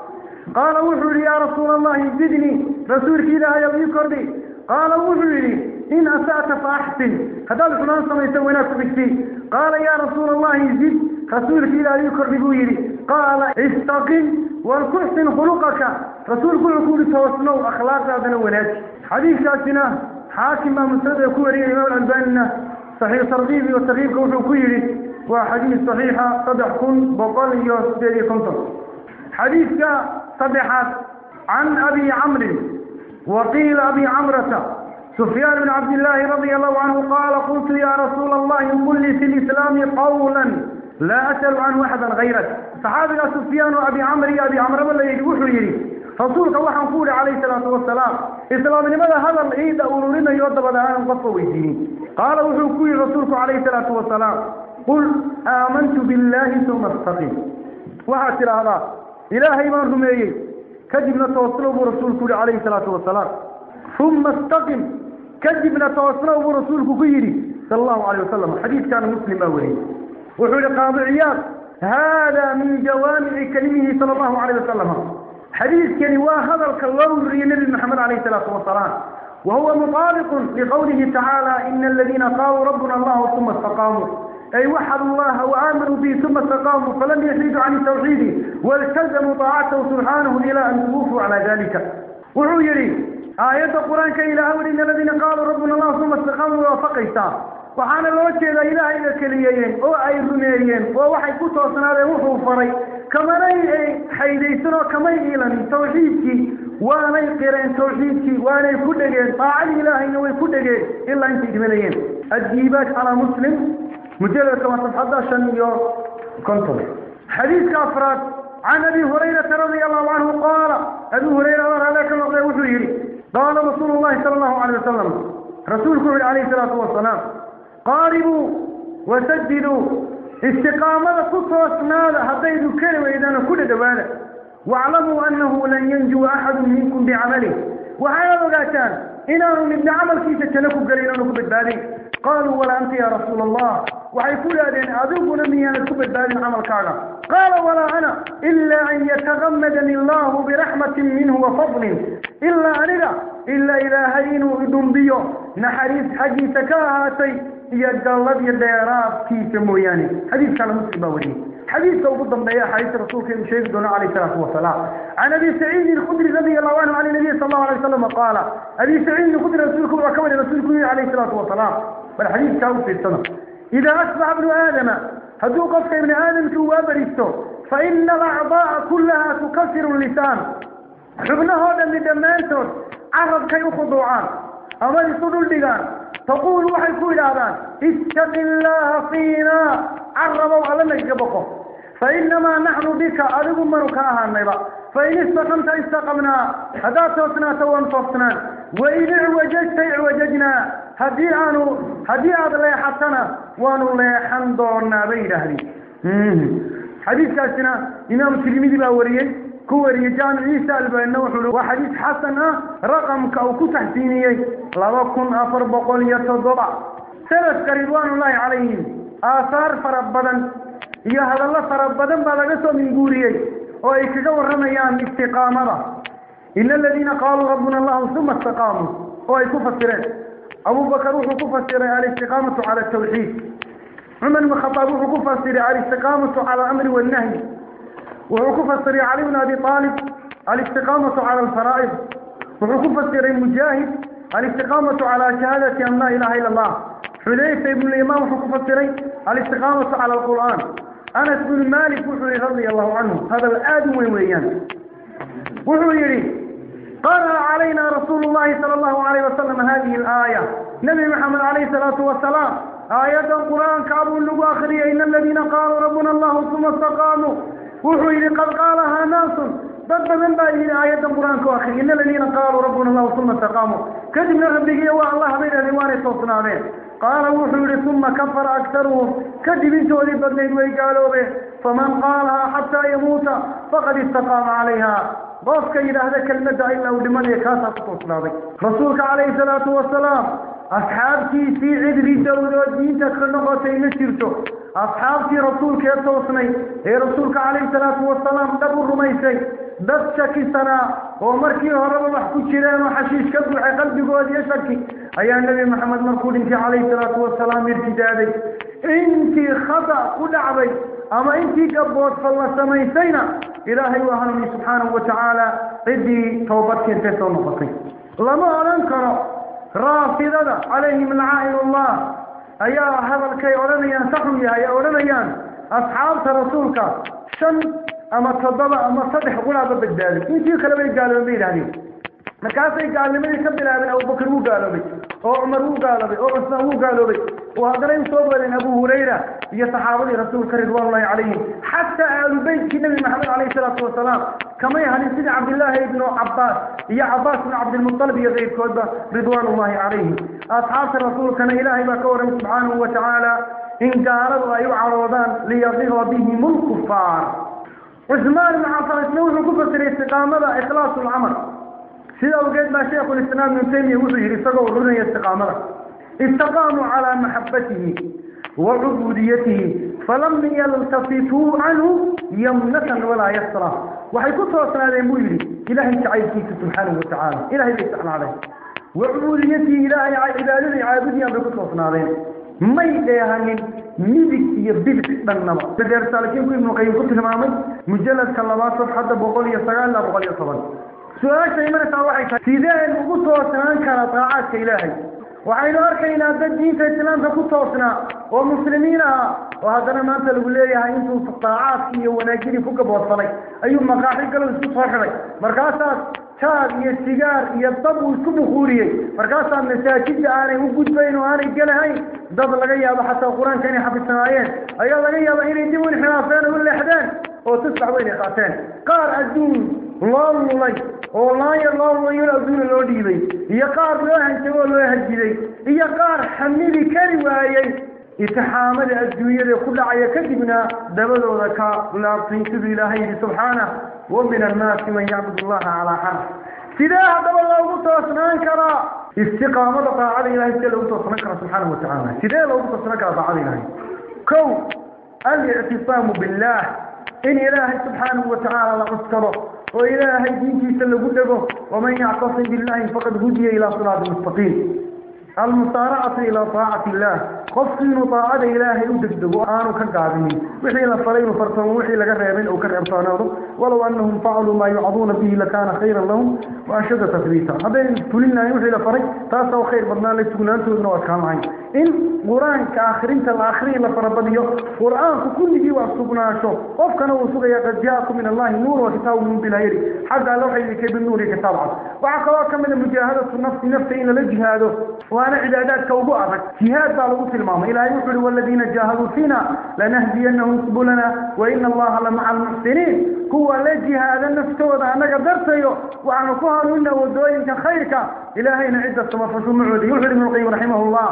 قال وحر يا رسول الله زدني رسولك إله يذكر لي قال وحر لي إن أسأت فأحسن. هذا الفلان صلى الله عليه وسلم قال يا رسول الله زد رسولك إله يذكر لي قال استقم والكحسن خلقك. رسول كل كل توسنو أخلاق هذا الولاد حديث جاتنا. حاكم ما مستدى كوري إمام الألباننا صحيح ترغيبي وترغيب كوري وحديث صحيحة صدح كن بطل يوسفيري كنتم. حديث صدح عن أبي عمرو وقيل أبي عمرة سفيان بن عبد الله رضي الله عنه قال قلت يا رسول الله قل لي في الإسلام قولا لا أسأل عنه أحدا غيرك. صحابي سفيان وأبي عمر أبي عمر ولا يجوش يري. رسولك الله قول عليه الصلاة والسلام إسلام لماذا هذا العيد أولو لنا يؤدب هذا القصة قال وحكوي رسولك عليه الصلاة والسلام قل آمنت بالله ثم استقيم. وحاتر هذا. إلهي من رميه. كجبنا توصله برسولك عليه الصلاة والسلام. ثم استقم. كذب توصله برسولك فيه صلى الله عليه وسلم. حديث كان مسلم أولي وحول قام العياد هذا من جوامع كلمه صلى الله عليه وسلم. حديث كان هذا الكلام للنبي محمد عليه الصلاة والسلام. وهو مطابق لقوله تعالى إن الذين قالوا ربنا الله ثم استقاموا. أي وحدوا الله وآمنوا به ثم استقاموا فلم يزيدوا عن التوحيد والتزموا طاعته سبحانه إلى أن توفوا على ذلك. وعيري آية القرآن كإلى أول إن الذين قالوا ربنا الله ثم استقاموا وفقيتا وحان الوجه إلى إله إلى أو أي رميين ووحي كتو سنة وحو فري. كما رأي حيديسنا كما إلى التوحيدك وأنا يقرأ توحيدك وأنا يكون لك طاعة الإله إنه يكون لك إلا أنت إجمليين الجيبات على مسلم مدير التوات الحضا شنيو كنتم. حديث كافرات عن أبي هريرة رضي الله عنه قال أبي هريرة رضي الله عنه قال رسول الله صلى الله عليه وسلم رسول كبير عليه الصلاة والسلام قاربوا وسددوا استقامة قصة وصناد حضيذ كل ويدان كل دبالة واعلموا أنه لن ينجو أحد منكم بعمله. وهذا كان. إن ابن عمل في تتلك قلينا نكب البالي قالوا ولا أنت يا رسول الله. وحيقول أذين أذوقنا ميانا نكب البالي عمل كعلا قال ولا أنا إلا أن يتغمدني الله برحمة منه وفضل. إلا أنه إلا إلى هين وإذن بيه نحريس حجي سكاهاتي الله يدي رابكي كيس موياني حديث كان مصيبة وليه حديث أبو الضمد يا حديث رسولك المشيخ دون عليه الصلاة والسلام عن أبي سعيد الخدري رضي الله عنه عن النبي صلى الله عليه وسلم قال أبي سعيد الخدري رسولكم وكمل رسولكم عليه الصلاة والسلام. فالحديث كان في السنة. إذا أصبح ابن آدم هدو قفك ابن آدم كواب ريستو. فإن الأعضاء كلها تكسر اللسان. ابن هذا اللي دمانتر عرض كي أخذ دعان أما يصدر الدقان. تقول وحي كل هذا اتق الله فينا. عرضوا على ما يجبكم فإنما نحن بك أذب منكاها النبا فإن استقمت استقمنا. هذا توسنا توانفصنا وإن عوججت عوججنا هديئا هديئا ليحسنا وأن الله حمدعنا بين أهلي. حديث كاسنا. إمام سلمي باوريين كوري جان عيسى البنو حلو وحديث حسن رقم كوكوت حسيني لبكن أفر بقول يتضبع ثلاث كريدوان الله عليهم. آثار فربدا يا هذا الله صرب بدن بعد قصة من جوريه أو أي كذا ورنا استقامة إلا الذين قالوا ربنا الله ثم استقاموا. أو أي أبو بكر روح كوفة سيرة على استقامة على التوحيد. عمر بن الخطاب روح كوفة سيرة على استقامة على الأمر والنهي. وروح كوفة علي بن أبي طالب على استقامة على الفرائض. وروح كوفة سيرة المجاهد على استقامة على شهادة أن لا إله إلا الله. حليفة بن الإمام حكم الصري على استقامة على القرآن. أنس بن مالك وحوري رضي الله عنه. هذا الآدم ويويان وحوري قرأ علينا رسول الله صلى الله عليه وسلم هذه الآية. نبي محمد عليه الصلاة والسلام آية القرآن كابو اللغة آخرية إن الذين قالوا ربنا الله ثم استقاموا. وحوري قد قالها ناس ضد من بعدين آية القرآن كابو إن الذين قالوا ربنا الله ثم استقاموا. كذب نغبه الله بين الإيمان التوصنا بيه قال وحوري ثم كفر أكثرهم كذب جولي بدنين ويقالوا به. فمن قالها حتى يموت فقد استقام عليها. بس كي لهذا كلمة إلا ولمن يكاسب رسولك عليه الصلاة والسلام أصحاب أصحابتي في عيد ليسوا الدين تدخلنا قصي مسيرته أصحابتي رسول كيرتو سني هي إيه رسول عليه الصلاة والسلام؟ دبو الرميسي دب شكي سنا ومركي هرب وحكو شيران وحشيش. كبو عقل بقواد يشكي أي النبي محمد مركول انت عليه الصلاة والسلام ارتدادي انت خطأ قد عبي. أما انت قبوت فالله سميسينا. إلهي وهنمي سبحانه وتعالى. عدي توبتك انت تنفقي لما أرانكرا رافضة عليهم العائل الله. أيا هذا الكي أولانيان سحهم يا أيا أولانيان أصحاب رسولك. شن؟ أما تضبع أما صدح قول عبد بالدالي إن فيك لما يقال لما يلعني مكاسي قال لما يكبر أبو بكر مو قال لما أو عمر وقالوا أو عثمان وقالوا بي وهدرين صدرين أبو هريرة يا يتحاولي رسول رضوان الله عليهم. حتى آل بيت النبي محمد عليه الصلاة والسلام كما يعني يهل سيدنا عبد الله بن عباس. يا عباس بن عبد المطلب يا زيد كودة رضوان الله عليهم. أصحاب الرسول كان إلا بكورم سبحانه وتعالى. إن قالوا ايو عروضان ليضيغ بهم الكفار عثمان بن عفان اثنوه كفر الاستقامة إخلاص العمر سيدا وقيد ما شيخ الاسلام من سيمي وزي رسقه ورنية استقامرة استقاموا على محبته وعبوديته فلم يلتفتوا عنه يمنة ولا يسرة وحيكوثوا أسنا ذي مولي إلهي تعيد كيس سبحانه وتعالى إلهي بيستحن عليه وعبوديته إلهي عائد الذي عابدني أبيكوثوا أسنا ذي ما يدهنن ميدك يبدل بالنما تدير سالكين كوي من قيم تماما مامن مجلد كلمات حتى بغولي السقال لا بغولي الصبر سؤالك إيمانة الوحي سيداه وقصة والسلام كان طاعات إلهي. وعين أركينا بالدين في السلام فقصة وصنا ومسلمين وهذا ما أنت اللي لقول لي يا إنسو فطاعاتك وناجيني فوق بوصلي. أيهم مقاحي قالوا سوف أخري مركاسات شاد يستيقار يضبوا كل خوري مركاسات مساكد آني وقود بينه آني قلهي ضب لغي أبا حتى القرآن كان يحفظنا آيان أيها الله أبا إني دمون حنافين ولا حدان. وتصبح وين بين قاتين قار الدين الله الله والله الله ويلا دون الأولي ذي يقار له أنت والله هجي ذي يقار حميلي كري وآيي يتحامل الدوية لكل عيكة كذبنا دبل وذكاء لا تنتظر إلهي سبحانه ومن الناس من يعبد الله على حال سلاح عبد الله وصوصنان كرا استقامة طاعة الله سلاح وصوصنان كرا سبحانه وتعالى سلاح وصوصنان كرا طاعة الله كون الاعتصام بالله إن إلهي سبحانه وتعالى لأسكره oo ilaahay diintiisa lagu dhego waman yactasim billahi faqad hudiya ilaa siraati mustaqiim almusaaracatu ilaa taacati illah qofku inuu daacada ilaahay u degdego aanu ka gaabinin wixii la faray inuu fartoomo wixii laga reebay uu ka reebtoonaado walow annahum facaluu maa yucaduuna bihi lakaana khayran lahum wa ashadda tasriita hadday fulin lahayn wixii la faray taasaa khayr badnaan la kulligii waa sugnaasho إن قرآن كآخرين تالآخرين لفربانيه قرآن كل جيوة سبناشه أفكنا وصوغ يقضيكم من الله نور وكتاب من بلايري حقا الله إليك بالنور كتابعا وعقوا من مجاهدة النفس نفسين للجهاده وأنا إعدادات كوبوعك جهاد بالغو في المام إلى يحر والذين جاهدوا فينا لنهدينهم سبلنا وإن الله لمع المحسنين. هو الذي هذا النفس وضع نقدرته وعن فهر منه ودوينك خيرك. إلهينا عدة ما فشو معه ليحر من القيم رحمه الله.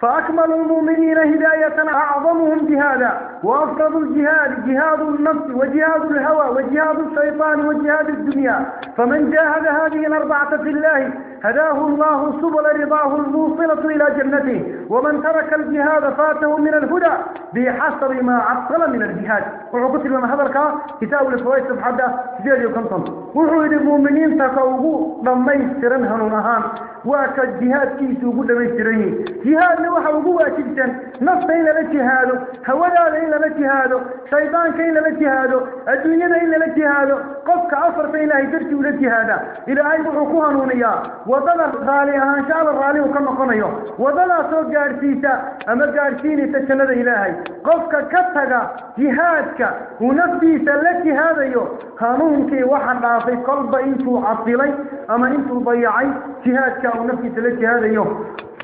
فأكمل المؤمنين هداية أعظمهم جهادا وأفضل الجهاد جهاد النفس وجهاد الهوى وجهاد الشيطان وجهاد الدنيا. فمن جاهد هذه الأربعة في الله هداه الله سبل رضاه الموصلة إلى جنته ومن ترك الجهاد فاته من الهدى بحسب ما عطل من الجهاد. وعقدت لما هذا كتاب الفوائد سبحانه سيدي وكنتم وحود المؤمنين تكوبوا لما يسترن هنونهان. وك الجهاد كيسو قد ما يسترني جهاد waxa ugu waajibsan nafta in lala jihaado hawadaada in lala jihaado shaydaanka in lala jihaado adduunyada in lala jihaado qofka afarta ilaahay dartii ula ku hanuuniyaa wadada raali ahaansha alla raali uu ka noqonayo wadadaasoo gaadhsiisa ama gaadhsiinaysa jannada ilaahay qofka ka taga jihaadka uu naftiisa la jihaadayo hanuunkii waxa dhaafay kolba intuu casilay ama intuu dayacay jihaadka uu naftiisa la jihaadayo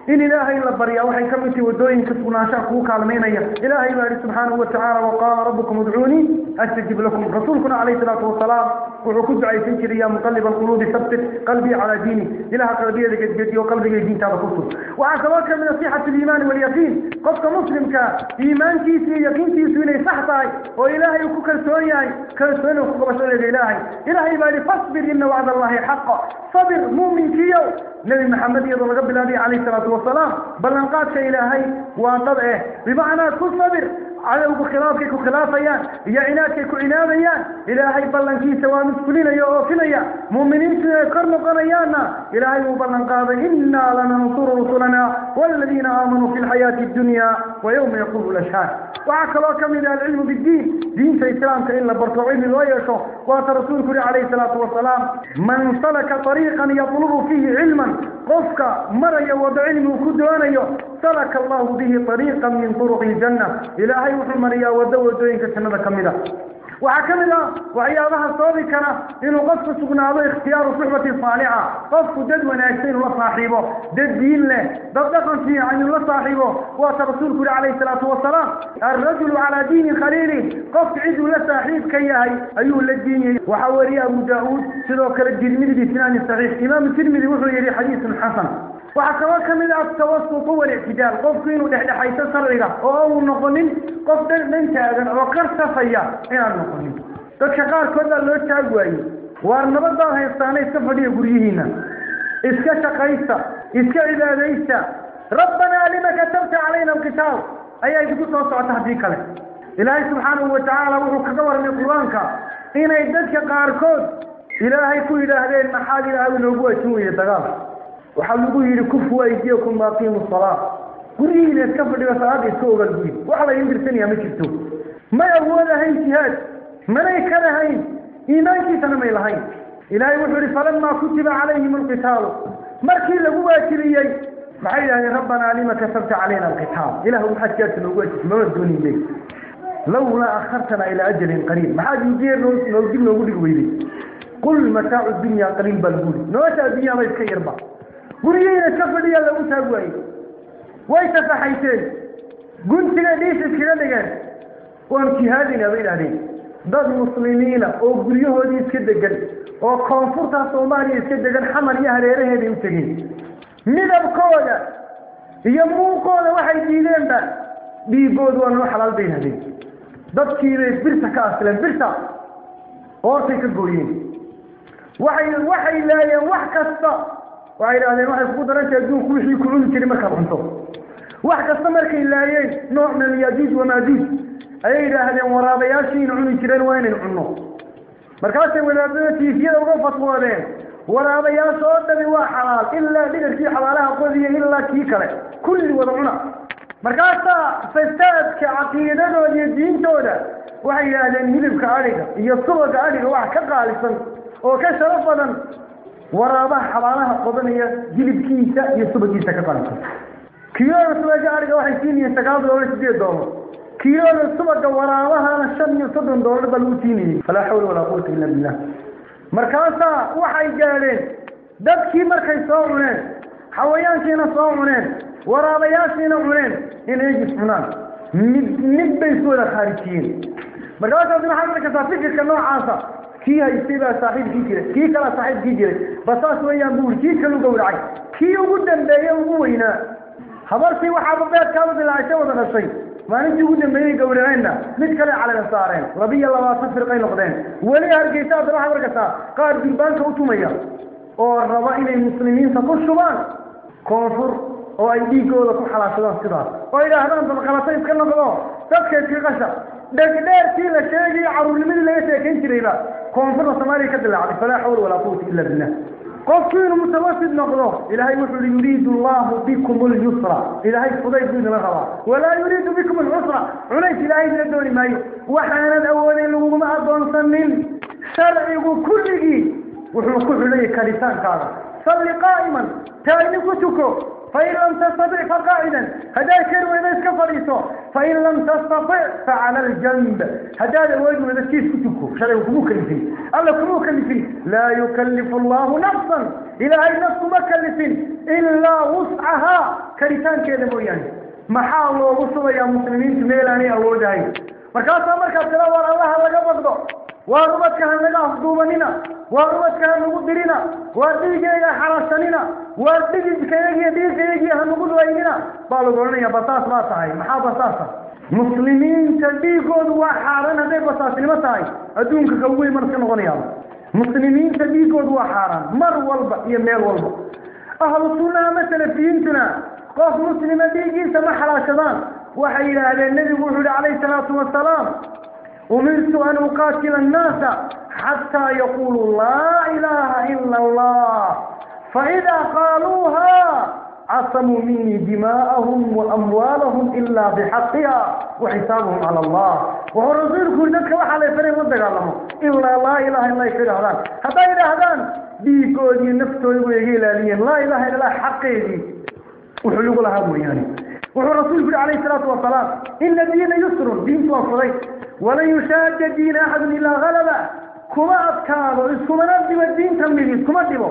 إن إله إلا بريا وحي كمتي ودوين كتبنا شاكو كالمين إله إلا الله سبحانه وتعالى وقال ربكم ادعوني أستجب لكم رسولكم عليه الصلاة والسلام وعكد عيسين كريا مقلب القلوب ثبت قلبي على ديني إله قلبي ذي قلبي وقلبي الدين تابع كتب وعسواك من نصيحة الإيمان واليقين قفك مسلم كا إيمان كيسي يقين كيسي لي صحتاي وإلهي وكو كالسوني أي كالسوني وكو بشأن الإلهي إلهي بالي فاصبر إن وعد الله حق صبر مؤمن كيو نبي محمد يضل قبل عليه الصلاة والسلام. بل بلنقات شيء إلهي وانتضعه بمعنى كن صبر. عدو خلاف كيكو خلافا يا يا عناد كيكو عنادا يا إلهي بلن كي سوا مسكولين يا أوفين يا مؤمنين سنة كرنو قريانا إلهي بلن قاد إنا لننصر رسولنا والذين آمنوا في الحياة الدنيا ويوم يقول الأشهاد. وعك الله كم إذا العلم بالدين دين في إسلام كإلا برطو علم الويشو وات رسول عليه الصلاة والسلام من سلك طريقا يطلب فيه علما قفك مريا وبعلم وكدوانا سلك الله به طريقا من طرق الجنة. إلهي إلهي وفي المريا ودو ودوين كنذا كمدا وعكمدا وعيابها صادي كنا إنه قصف سبنا هذا اختيار صحبة صانعة قصف جد وناكسين وصاحبه صاحبه جد دين له ضدقا فيه عن الله صاحبه وترسول كل عليه الصلاة والسلام الرجل على دين خليلي قف عز الله صاحب كي هاي أيها الدين وحوري أبو داود سلوك للجرمي بثنان الصحيح إمام الترمذي وحر يلي حديث حسن وعسواك من التوسط والاعتدال قف كينو حيث سرعه أو نقل قفل من تاغن أو كرسفيا إيه ان نقول دك شقار كل لو تاغوي وار نبدا هيستان استفدي غريينا اسك شقايتا اسك إلى ليس ربنا لما كتبت علينا القتال. أي أي دكو سو سوتا هديك إلهي سبحانه وتعالى وهو كدور من قرآنك. إن أي دك قار كود. إلهي كو إلى هذين محاضر أو نوغو اتو يدغال وحلو يري كفو أيديكم ما قيم الصلاة. Ogaal guri wax la indirsanaya ma jirto may awoodahayn jihaad manay ka lahayn iimaankiisana may lahayn ilaahay wuxuu yihi falamaa kutiba calayhim alqitaalu markii lagu waajibiyey maxay yidhahdeen rabbanaa lima kasabta calayna alqitaal ilahu maxaad jaadka noogu ajis mama doonin lawlaa akhartana ilaa ajalin qariib maxaad ujeer noo dib noogu dhigi weyday qul mataacu dunya qaliil baa lagu yidhi nolosha adduunyaaba iska yarba guryahayna iska fadhiyaa lagu taag waayey way tafaxayseen guntiga dhiis iskaga dhigeen waan jihaadina bay idhahdeen dad muslimiina oo guryahoodii iska degan oo koonfurta soomaaliya iska degan xamar iyo hareeraheeday u tegeen midabkooda iyo muuqooda waxay diideenba dhiigoodu waa noo xalaal bay yidhahdeen dadkiibay birta ka asleen birta oortay ka gooyeen waxay waxay laayeen wax kasta وعلى هذا الواحد قدر أن تدون كل شيء كلهم كلمة كرمته واحد الصمر كي لا يجي نوع من اليجيج وما جيج أي إذا هذا مراضي ياشين عن كلان وين عنه مركزة في تيفية وغفة وادين وراضي ياشو أدبي وحلال إلا لقد في حلالها قضية إلا كيكالي كل وضعنا مركزة فستاد كعقيدة واليجين تودا وعلى هذا الهدف كعليك يصبك عليك وعكا قالصا وكشرفة subagiisa ka qaalisan kiilooda subaga adhiga waxay siinayeen sagaal doolar sideed doolar kiilooda subaga waraabahana shan iyo soddon doolar baa lagu siinayey falaa xawla walaa quwata illa billah markaasaa waxay gaadheen dadkii markay soo cuneen xawayaankiina soo cuneen waraabayaashiina cuneen inay ejis cunaan mid mid bay isu wada khaarijiyeen markaasaas maxaad arkaysaa fikirka noocaasa كي هاي صاحب جيجري كي كلا صاحب جيجري بساس ويان يقول كي كلو قولعي كي وقدم بايا وقوينا حبر في وحا ببيت كامد العشاء وضغ الشيء ما نجي قدم بايا قولعينا نتكلع على نصارين ربي الله واسف فرقين لقدين وليها الكيساء دراحة ورقساء قاعد جنبانك وطوميا والربائن المسلمين سطول شبان كونفر أو اي ديكو لكو حلاشة وصدار أو إلى هدان تبقى لطيس كلنا بلو تبكي في قشر dhegdheerkii la sheegay caruurnimadii laga sheekayn jirayba koonfurta soomaaliya ka dilaacday falaa xawla walaa quwata illa billah qofku inuu mutawasid noqdo ilaahay wuxuu yuriidu allahu bikum lyusra ilaahay fudayd buu idinla rabaa walaa yuriidu bikum alcusra culays ilaahay idina dooni maayo waxaanan awoodayn laguguma adoonsanin sharcigu kulligii wuxuu ku xulaya karitaankaada salli qaa'iman taagni ku tuko فإن لم تستطع فقائدا. هذا كانوا إذا اسكفريتو فإن لم تستطع فعلى الجنب. هذا الوجه إذا كيف كتكو؟ شاء الله اللي فيه. ألا اللي فيه، لا يكلف الله نفسا. إلى أي نفس مكلفين إلا وسعها. كريتان كذا يعني. مريان ما حاولوا وصلوا يا مسلمين تميلاني أولو دهي مركات أمركات تلاوار الله لك قبضه. وارمت كهنك أفضوبانينا وارمت كهنك ديرينا وارتي كهنك حرسانينا وارتي كهنك يديس كهنك يهنك دوائينا بالو قولنا يا بطاس ما صحي محا بطاسة مسلمين تدي قد وحاران هده بطاسة ما صحي أدونك قوي مرسن غني الله. مسلمين تدي قد وحاران مر والبا يا مير والبا. أهل سنة مثلا في انتنا. قف مسلمة دي جيسة ما حراشدان وحي إلى هذا النبي عليه الصلاة والسلام. أمرت أن أقاتل الناس حتى يقولوا لا إله إلا الله. فإذا قالوها عصموا مني دماءهم وأموالهم إلا بحقها وحسابهم على الله. وعرزين كل ذلك الله على فريق ودك الله إلا لا إله إلا الله يفريق هذا حتى إذا هذا بيقول نفسه يقول لا إله إلا حقه وحلوق لها بنياني وحو رسول عليه الصلاة والسلام إن الدين يسر دين توفضي ولن يشاد الدين أحد إلا غلبة كما أذكاره إسكما نبدي الدين تنبيه كما نبديه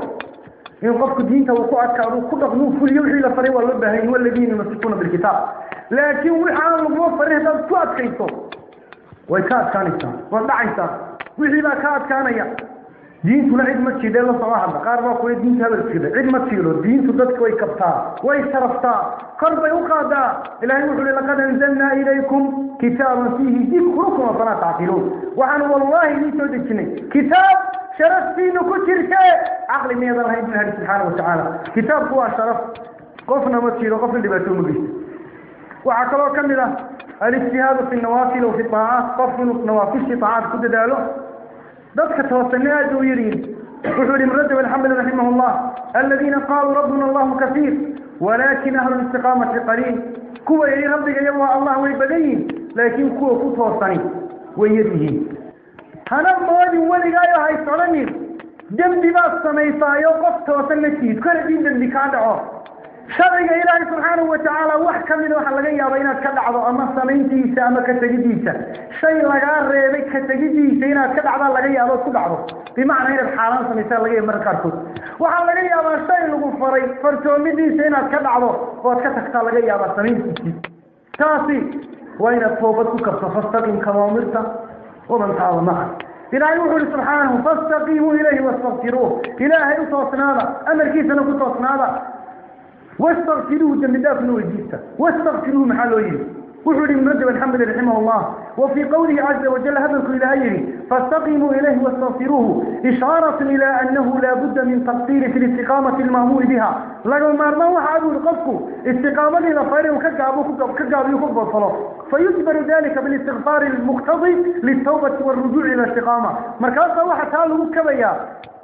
إن قفك دين توقع أذكاره كل أغنوف اليوحي لفريه والله هو الذين يمسكون بالكتاب. لكن وحان المغنوف فريه ده تؤذكيته ويكاد كان إسان وضع إسان وحيبا كاد كان إياه. دين سنا عيد ما تشيد الله صباحا قارب أقول دين هذا كذا عيد ما تشيله دين سدد كوي كبتا. كوي شرفتا قرب يقعد إلى أن يقول لقد أنزلنا إليكم كتاب فيه ذكركم فلا تعقلون وعن والله دين سدد كتاب شرف فيه كتير شيء. عقل مين الله يبين هذا سبحانه وتعالى. كتاب هو شرف. قفنا ما تشيله قفل اللي بتوم به وعقلوا كم الاجتهاد في النوافل وفي الطاعات. قفل النوافل في الطاعات كده له ذلك توصلني أجل ويريد وحول مرد والحمد رحمه الله. الذين قالوا ربنا الله كثير ولكن أهل الاستقامة قليل. كوى يري ربك يوه الله ويبدين لكن كوى كوى توصلني ويريده هنا المواد ولقاء يحيث علمي جنب باستميطا يوقف توصلني. كيف كان دين جنب كان دعوة. شرعي إلهي سبحانه وتعالى وحكا من وحا لقيا بينات كدعضة أما سمينتيسة أما كتجديسة شيء لقار بي كتجديسة هنا كدعضة لقيا بكدعضة بمعنى إلى الحالان سميسة لقيا مركاركوز وحا لقيا بشيء لقوف فري. فرتوميديسة هنا كدعضة واتكتكتا لقيا بسمينتيسة تاسي وين أطلوبتك كبتا فاستقيم كما أمرتا ومن تعالى معا إلهي وحول سبحانه فاستقيموا إليه واستغفروه. إلهي وتوصنا هذا أمر كيسا نكون توصنا هذا واستغفروه جمدات نور جيسة واستغفروه محالوين وحر المرجب الحمد رحمه الله. وفي قوله عز وجل هذا القليل هيري آية. فاستقيموا إليه واستغفروه. إشارة إلى أنه لا بد من تقصير في الاستقامة المأمور بها. لقد ما حالوا القفك استقامته لفيره كجابه كجابه كجابه الصلاة. فيجبر ذلك بالاستغفار المقتضي للتوبة والرجوع إلى الاستقامة. مركز واحد تعالوا كبيا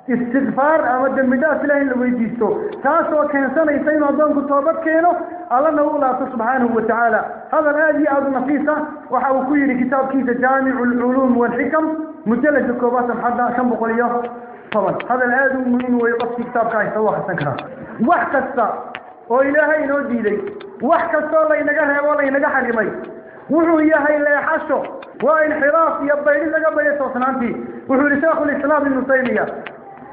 استغفار أمد المداس له الويديستو تاسو كان سنة يسين عضوان قطابات كينو ألا نقول الله سبحانه وتعالى. هذا الآية أبو نقيصة وحاوكوية لكتاب كيسة جامع العلوم والحكم. مجلد الكوبات الحضاء كم بقول طبعا. هذا الآية المهم ويقص كتاب كاي. سوا حسن كرام وحكا السا وإلهي نودي لي وحكا السا الله ينجح والله ينجح لمي وحو إياها إلا يحشو. وإنحراف يبا يلزق بيسو سنانتي وحو رساخ الإسلام المسيمية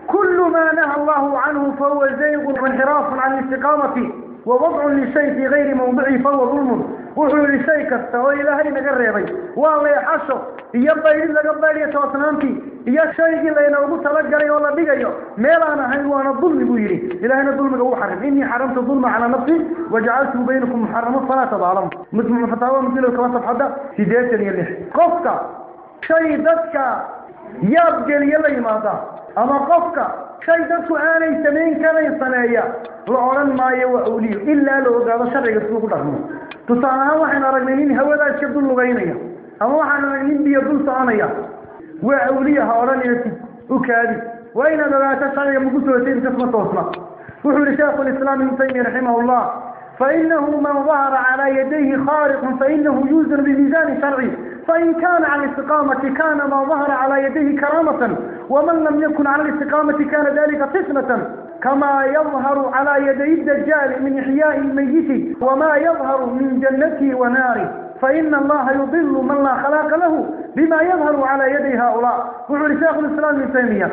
كل ما نهى الله عنه فهو زيغ وانحراف عن الاستقامة ووضع للشيء في غير موضعه فهو ظلم. وحول لشيء كسته. وإلهي نقريبي والله يحشو يبا يريد لقبال يتوسنانتي يا شيء اللي ينوضو تلقري ولا بيقيو ميلانا هاي وأنا الظلم بيري إلهينا الظلم هو حرم. إني حرمت الظلم على نفسي وجعلته بينكم محرما فلا تظالم مثل فتاوى مثل الكواسف حدا سيديتني يليح قفك. شيء ذاتك. ياب جلي لي ماذا أما قفك شيء سؤال يسمين كان يصنعيا لعورن ما يوأولي إلا لو جاب شر يقتلو قدامه تصانها وحنا رجلين هوا ذا الشبد اللغينية أما وحنا رجلين بيدل صانيا وأولي هورن يتي وكادي وين هذا لا تسعى يمكث وتين تسمى توصلا وحول شيخ الإسلام ابن رحمه الله فإنه من ظهر على يديه خارق فإنه يوزن بميزان شرعي فإن كان على الاستقامة كان ما ظهر على يديه كرامة ومن لم يكن على الاستقامة كان ذلك فتنة كما يظهر على يدي الدجال من إحياء الميت وما يظهر من جنته وناره. فإن الله يضل من لا خلاق له بما يظهر على يدي هؤلاء. وعلى شيخ الإسلام ابن تيمية.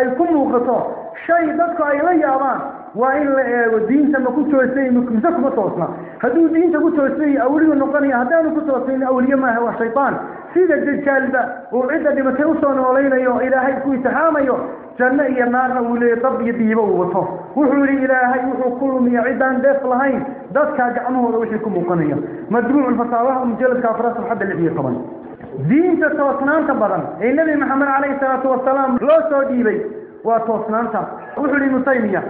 ay ku muuqato shay dadku ay la yaabaan وإلا الدين سما كنت وسيء مسك متوصنا هذو الدين تقول وسيء أولي النقاني هذا نقص وسيء أولي ما هو الشيطان سيد الجلال ذا وعدة بما توصل ولينا يو إلى هاي كوي سهام يو جنة ينار ولا طب يديه وصف وحول إلى هاي وحول كل من يعدا دس لهين دس كاج عنه وش يكون مقنيا مدروع الفصاوة ومجلس كافر صف حد اللي طبعا دين توصلنا تبرا النبي محمد عليه الصلاة والسلام لا سعودي بي وتوصنان تبرا وحول المسلمية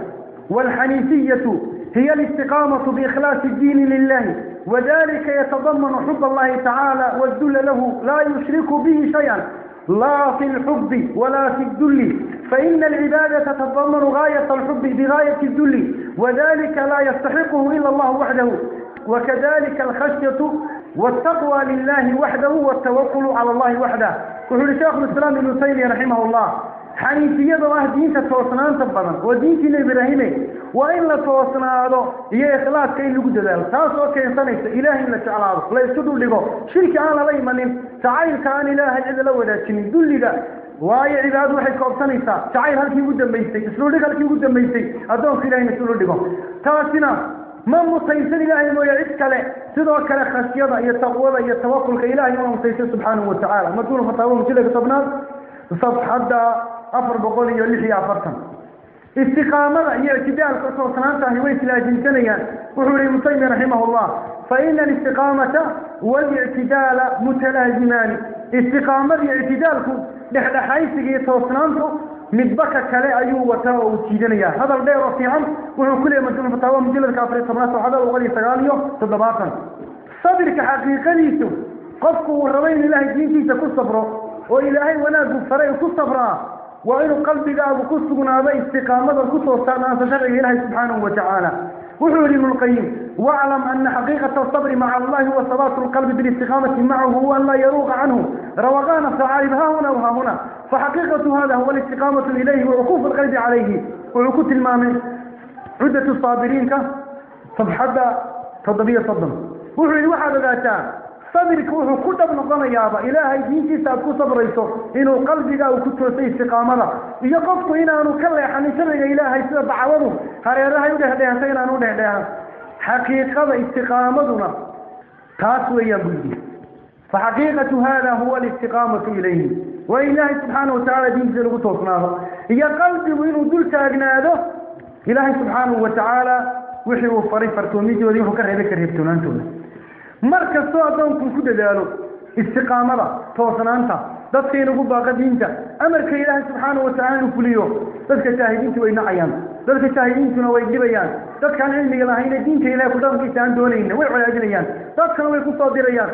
والحنيفية هي الاستقامة بإخلاص الدين لله وذلك يتضمن حب الله تعالى والذل له لا يشرك به شيئا لا في الحب ولا في الذل فإن العبادة تتضمن غاية الحب بغاية الذل وذلك لا يستحقه إلا الله وحده وكذلك الخشية والتقوى لله وحده والتوكل على الله وحده. وحول شيخ الإسلام ابن تيمية رحمه الله حنيفية ضواه دينك توصنان تبضن ودين كيل إبراهيمي وإلا توصنا هذا هي إخلاص كيل لقد ذل تاسو كإنسان إيش إلهي لك على هذا لا يسدو لقو شرك أنا لا يمنين تعايل كان إله إذا لو ذا كني دول لقى واي عباد واحد كابتن إيش تعايل هل كيل قدم بيسي إسلو لقى هل كيل قدم بيسي أدون في إلهي إسلو لقو تاسنا ما مصيصر إلهي ما يعيد كلا سدوا كلا خشية يتوضى يتوقل كإلهي ما مصيصر سبحانه وتعالى ما تقولوا فتاوهم كلا كتبنا صفحة afar boqol iyo lix iyo afartan istiqaamada iyo ictidaalka toosnaantahi way islaajinsanayaan wuxuu yihi ibnu taymiya raximah llah faina alistiqaamata walictidaala mutalaazimaani istiqaamada iyo ictidaalku dhexdhexaysiga iyo toosnaantu midba ka kale ayuu wataa oo uu jiidanaya hadal dheer oo fiican wuxuu ku leeyay majmuc fataawa mujaladka afariy tobnaad safxada boqol iyo sagaal iyo toddobaatan sabirka xaqiiqadiisu qofku uu rabo وإن قلبك أبو كسقنا باستقامة كسوستان أنفسك إلهي سبحانه وتعالى. وحولي من القيم واعلم أن حقيقة الصبر مع الله هو القلب بالاستقامة معه هو أن لا يروغ عنه. روغان فعالب ها هنا وها هنا. فحقيقة هذا هو الاستقامة إليه وعقوف القلب عليه. وعقوة المامة عدة الصابرين كه فبحدة تضبية صدم وحولي واحد ذاتان صبرك وحو كتب نقضنا يا أبا. إلهي دينكي سأبكو صبر يسو إنو قلبي داو كتو سي استقام الله هنا أنو كلا يحني سرق إلهي سيدة دعوانه هاري الله يوده ديها سينا أنو ديها ديها حقيقة استقام دونا تاسو بني فحقيقة هذا هو الاستقامة إليه. وإلهي سبحانه وتعالى دين زلغو توصناه يقلبي وإنو دول تأجناده إلهي سبحانه وتعالى وحيو فريفر توميدي وديو حكر هيدا كريبتون mar kastoo addoonkuu ku dadaalo istiqaamada toosnaanta dadka inugu baaqa diinta amarka ilaahay subxaana watacala inuu fuliyo dadka jaahidiintu way nacayaan dadka jaahidiintuna way dhibayaan dadkaan cilmiga lahayna diinta ilahay kudhaqankiisa aan doonayna way colaadinayaan dadkana way kusoo dirayaan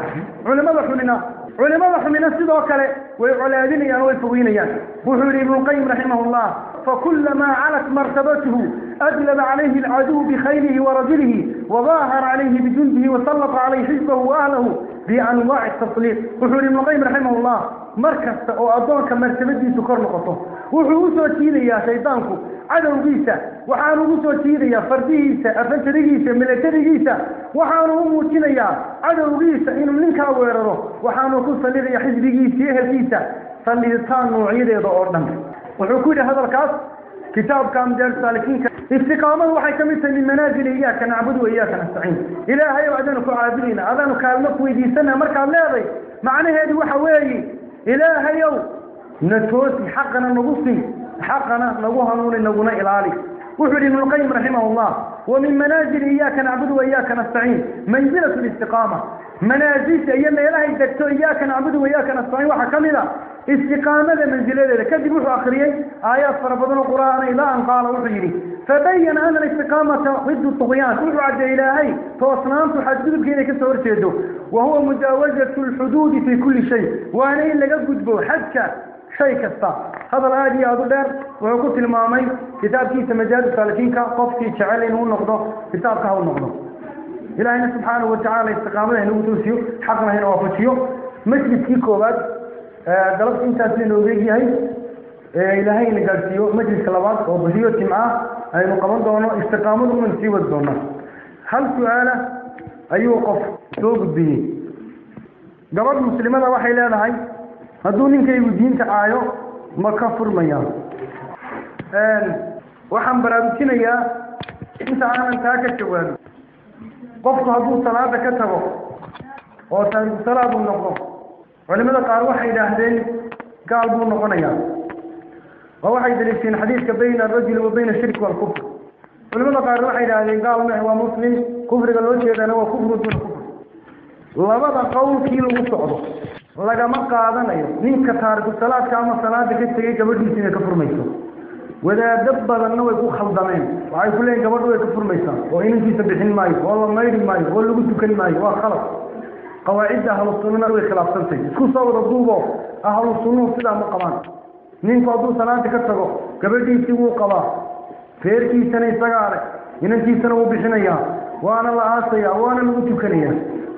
culimada xunina culimada xumina sidoo kale way colaadinayaan way fogeynayaan wuxuu yihi ibnuqayim raximah llah فكلما علت مرتبته أجلب عليه العدو بخيله ورجله وظاهر عليه بجنده وسلط عليه حزبه وأهله بأنواع التسليط. التصليق وحور المقيم رحمه الله مركز وأدوك مرتبته سكر نقطه وحوث وتيري يا شيطانك عدو بيسا وحان وحوث وتيري يا فرديسا أفنت رجيسا ملتر رجيسا وحان هم وتيري يا عدو بيسا إن منك أويرره وحان وكو صليغ يا حزب رجيسا فليتان إيه نوعيري ضعور نمك وحكوده هذا الكاس كتاب كام دير سالكين استقامة وحي كميسا من منازل إياك نعبد وإياك نستعين. إلهي وعدنك عابلين كان المقوى دي سنة مركع لاضي معنى هذه وحوالي إلهي نتوسي حقنا نبصي حقنا نبوها نول النبونا العالي علي وحرين القيم رحمه الله ومن منازل إياك نعبد وإياك نستعين. منزلة الاستقامة. منازل أيام إلهي دكتو إياك نعبد وإياك نستعين وحكملة استقامة من جلاله كذب وحو أخرية آيات فرفضنا القرآن إلى أن قال وحيري فبين أن الاستقامة ضد الطغيان. كل عجل إلهي. فأصنام تحدد بكينك سورتيده وهو مجاوزة الحدود في كل شيء. وأنا إلا قد قد قدبه. حدك شيء كثا هذا الآدي يا دولار وعقود المامي. كتاب كيس مجال الثالثين كقف في شعالين هو النقضة كتاب كهو النقضة إلهينا سبحانه وتعالى استقامة هنا وتوسيو. حقنا هنا وفوتيو. مثل سيكو بعد. Lainooga egyahay ilaahay na gaadhsiiyo majliska labaad oo beriyo jimca aynu qaban doono istiqaamadu unan sii wadi doona hal su-aala ayuu qof soo gudbiyey gabadh muslimada waxay leedahay hadduu ninkaygu diinta caayo ma ka furmaya waxaan baraarujinayaa inta aanan taa ka jawaabin qofku hadduu salaada ka tago oo taariku salaad uu noqdo علمنا قال واحد يدهدين قال بونا قنايا واحد يدلسين حديثك بين الرجل وبين الشرك والكفر علمنا قال واحد يدهدين قال ما هو مسلم كفر قال وجه يدهن هو كفر دون كفر لابد قول كيلو مستعضة لقد مقا هذا نيو نيكا تاركو الصلاة كاما صلاة كتكي كبير جنسين كفر ميسو وإذا دبّا ذنّو يكون خلدامين وعي كلين كبير جنسين كفر ميسان وإنه في سبحين مايو والله ما مايري مايو والله قد تكن مايو وخلص قواعد أهل السنة روي خلاف سنتي. كسر الضوء أهل السنة سلا مقامان نين قادو سلا تكتبوا قبل دي تيو قبا. فير كي سنة استجارة ين كي سنة هو بيشنا يا وأنا الله أستيا وأنا الموت يكني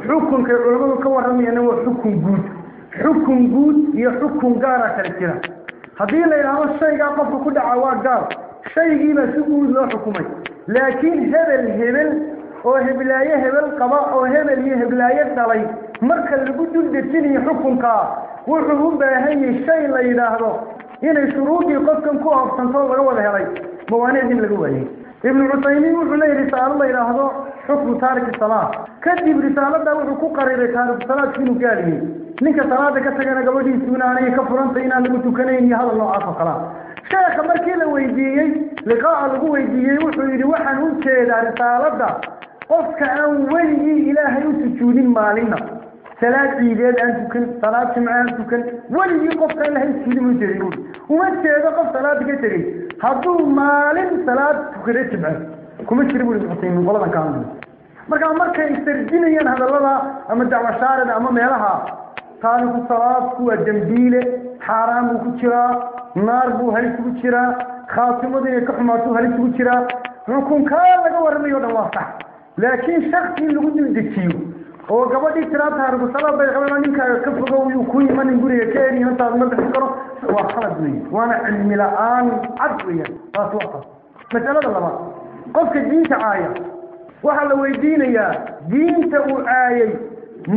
حكم كعلماء كوارمي أنا وحكم جود حكم جود هي حكم جارة كرتيرة هذه اللي هذا الشيء قفوا كل عوار جار شيء ما سووا له حكمي. لكن هذا الهبل oo heblaaye hebel qaba oo hebel iyo heblaaye dhalay marka lagu dul dejinayo xukunkaa wuxuu u baahan yahay shay la yidhaahdo inay shuruudii qofkan ku oobsanto laga wada helay mawaanicd in laga waayey ibnu cusaymiin wuxuu leeyahy risaalo la yidhaahdo xukmu taariki salaa kadib risaalada wuxuu ku qariray taariku salaadku inuu gaaliyey ninka salaada ka tagana gabadhiisu inaanay ka furantay inaan lagu tukanayn iyo hadal noocaas oo kalea sheekha markii la weydiiyey liqaa'a lagu weydiiyey wuxuu yidhi waxaan u jeedaa risaalada قفك أن ولي إله يسجد مالنا صلاة إيداد أن تكن صلاة شمعة أن تكن. ولي قفك أن لهي السجود مجرمون. ومتى يقف صلاة كتري. حضو مال صلاة تكن رتبع كما تشربوا للحسين من غلبا كاملين مركا مركا يسترجيني أن هذا الله أما الدعوة الشارع أما مالها طالب الصلاة هو الدمبيلة حرام وكتشرا نار بو هل سبتشرا خاتم ودن يكفر ماتو هل سبتشرا ركن كان لك ورمي ودن الله صح laakiin shaksi in lagu dildejiyo oo gabadhii tiraa taariku salaad bay qabeen ninkaaga ka fogow yuu ku imanin guriga ka eri intaad ma bixin karo waa khalad wey waana cilmi la-aan cad weeyaan taas waa taas masalada labaad qofka diinta caaya waxaa la weydiinayaa diinta uu caayay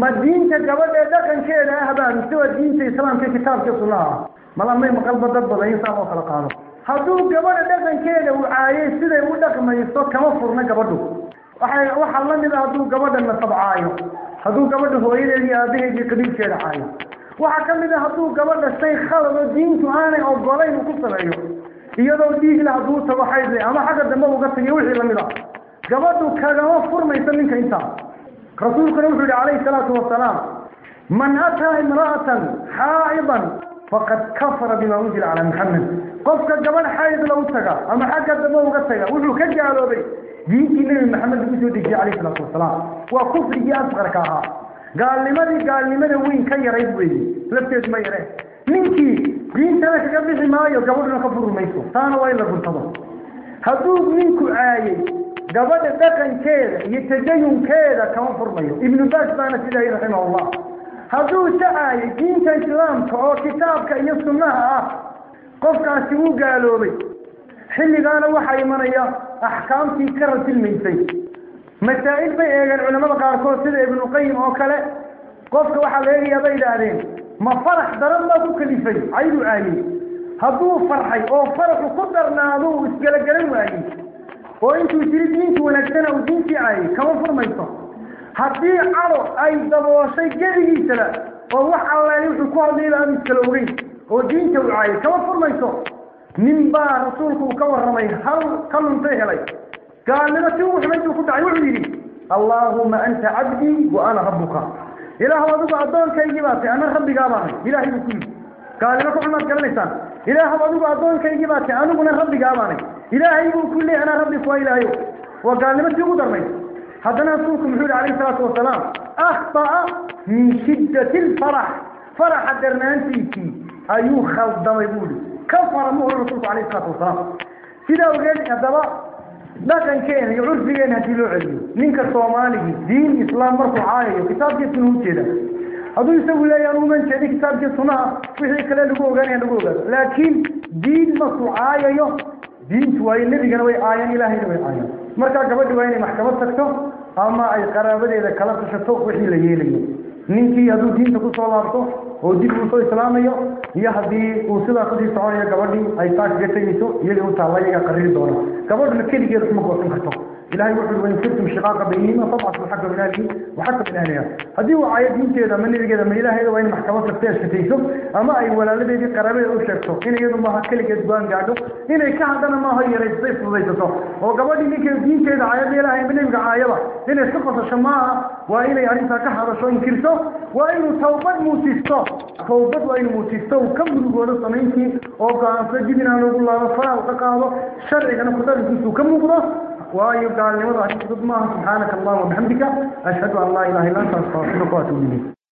ma diinta gabadhee dhaqankeeda ah baa mise waa diinta islaamka kitaabka sunnaha ah malamay maqalba dad badan in saa loo kala qaado hadduu gabadha dhaqankeeda uu caayay siday u dhaqmayso kama furna gabadhu waxay waxaa la mid ah hadduu gabadha nasab caayo hadduu gabadha hooyadeed iyo aabaheed iyo qabiilkeeda caayo waxaa ka mid ah hadduu gabadha shay khalado diintu aanay ogolayn uu ku sameeyo iyadoo dhiigle hadduu tago xaydle ama xagga dambe uga tagiyo wixii lamid ah gabadhu kagama furmayso ninka intaa rasuulkuna wuxuu yihi calayhi salaatu wasalaam man ataa imra'atan xaa'idan faqad kafara bima unzila calaa maxamed qofka gabadh xaydla u taga ama xagga dambe uga taga wuxuu ka gaaloobay diintii nebi maxamed lagu soo dejiyey calayhi salaatu wasalaam waa kufrigii asqarka ahaa gaalnimadii gaalnimada weyn ka yarayd weeye lafteedu ma yare ninkii diintana kaga bixi maayo gabadhuna ka furi mayso taana waa in la guntado hadduu ninku caayey gabadha dhaqankeeda iyo tadayunkeeda kama furmayo ibnu baas baana sidaa yii raximahullah hadduu sacaayay diinta islaamka oo kitaabka iyo sunnaha ah qofkaasi wuu gaaloobay xilligaana waxaa imanaya axkaamtii ka rasilmaysay masaa'il bay eegeen culamada qaarkood sida ibnuqayim oo kale qofka waxaa la eegayaa bay idhaahdeen ma farax daran baa ku kalifay cayduu caayey hadduu farxay oo faraxu ku darnaado uu isgelagalan waayey oo intuu jiri diinta wanaagsana uu diintii caayay kama furmayso haddii cado ay dabooshay gedigiisaba oo wax allaali wuxuu ku hadlayba aanu iskala ogeyn oo diinta uu caayay kama furmayso نمبا رسولك وكورمي هل كلمته لي قال لنا توح من يكون دعي وعلي اللهم أنت عبدي وأنا ربك. إله وضوك أدون كيجباتي أنا ربك أباني إلهي بكل قال لنا كل ما تقال لسان إله وضوك أدون كيجباتي أنا كنا ربك أباني إلهي بكل أنا ربك وإلهي وقال لنا توقو درمي حدنا رسولك محول عليه الصلاة والسلام. أخطأ من شدة الفرح. فرح درنا أنت أيو خلط دمي بولي. Muhur rasuulku calayhi salaatu wasalaam sidaa ogeed haddaba dhaqankeena iyo curfigeena haddii loo celiyo ninka soomaaligii diin islaam markuu caayayo kitaabkii suna ujeeda hadduu isagu leeya anuguman jeedi kitaabkii sunaha wixii kale lagu ogaanaya lagu ogaado laakiin diin markuu caayayo diintu waayo nebigana way caayeen ilaahayna way caayeen markaa gabadhi waa inay maxkamad tagto ama ay qaraabadeeda kala tashato wixii la yeelayo ninkii hadduu diinta kusoo laabto oo dib uu soo islaamayo iyo haddii uu sidaa kusii soconayo gabadhii ay taa kaga tegayso iyadii u taalla iyagaa qariri doona gabadhuna keligeed waxma goosan karto إلهي وحده وإن كنتم شقاقة بينهما فبعث الحق من أهله وحق من أهلها هذه هو آية عيات ينتهي إذا من يجد من إلهي وإن محكمة تفتيش كتيسو أما أي ولا لدي دي قرابة أشكتو إن يدو ما حكلك إزبان قاعدو. إن إيه كهدنا ما هي ريس بيس بيسو وقبل إن ينتهي إذا عيات إلهي من يبقى عيبا إن سقط شماعة وإن يعرفا كهر شو إن كرتو. وإن توبة موتيستو توبة وإن موتيستو كم دلوقتي ورد صنعينكي أو كان سجدنا نقول الله فراء وتقاله شرعي أنا قدر كم نقول gaalnimada hadii fudud maaha subxaanaka allahuma bixamdika ashhadu an laa ilaha illa anta astaغfiruka waatubu ilayk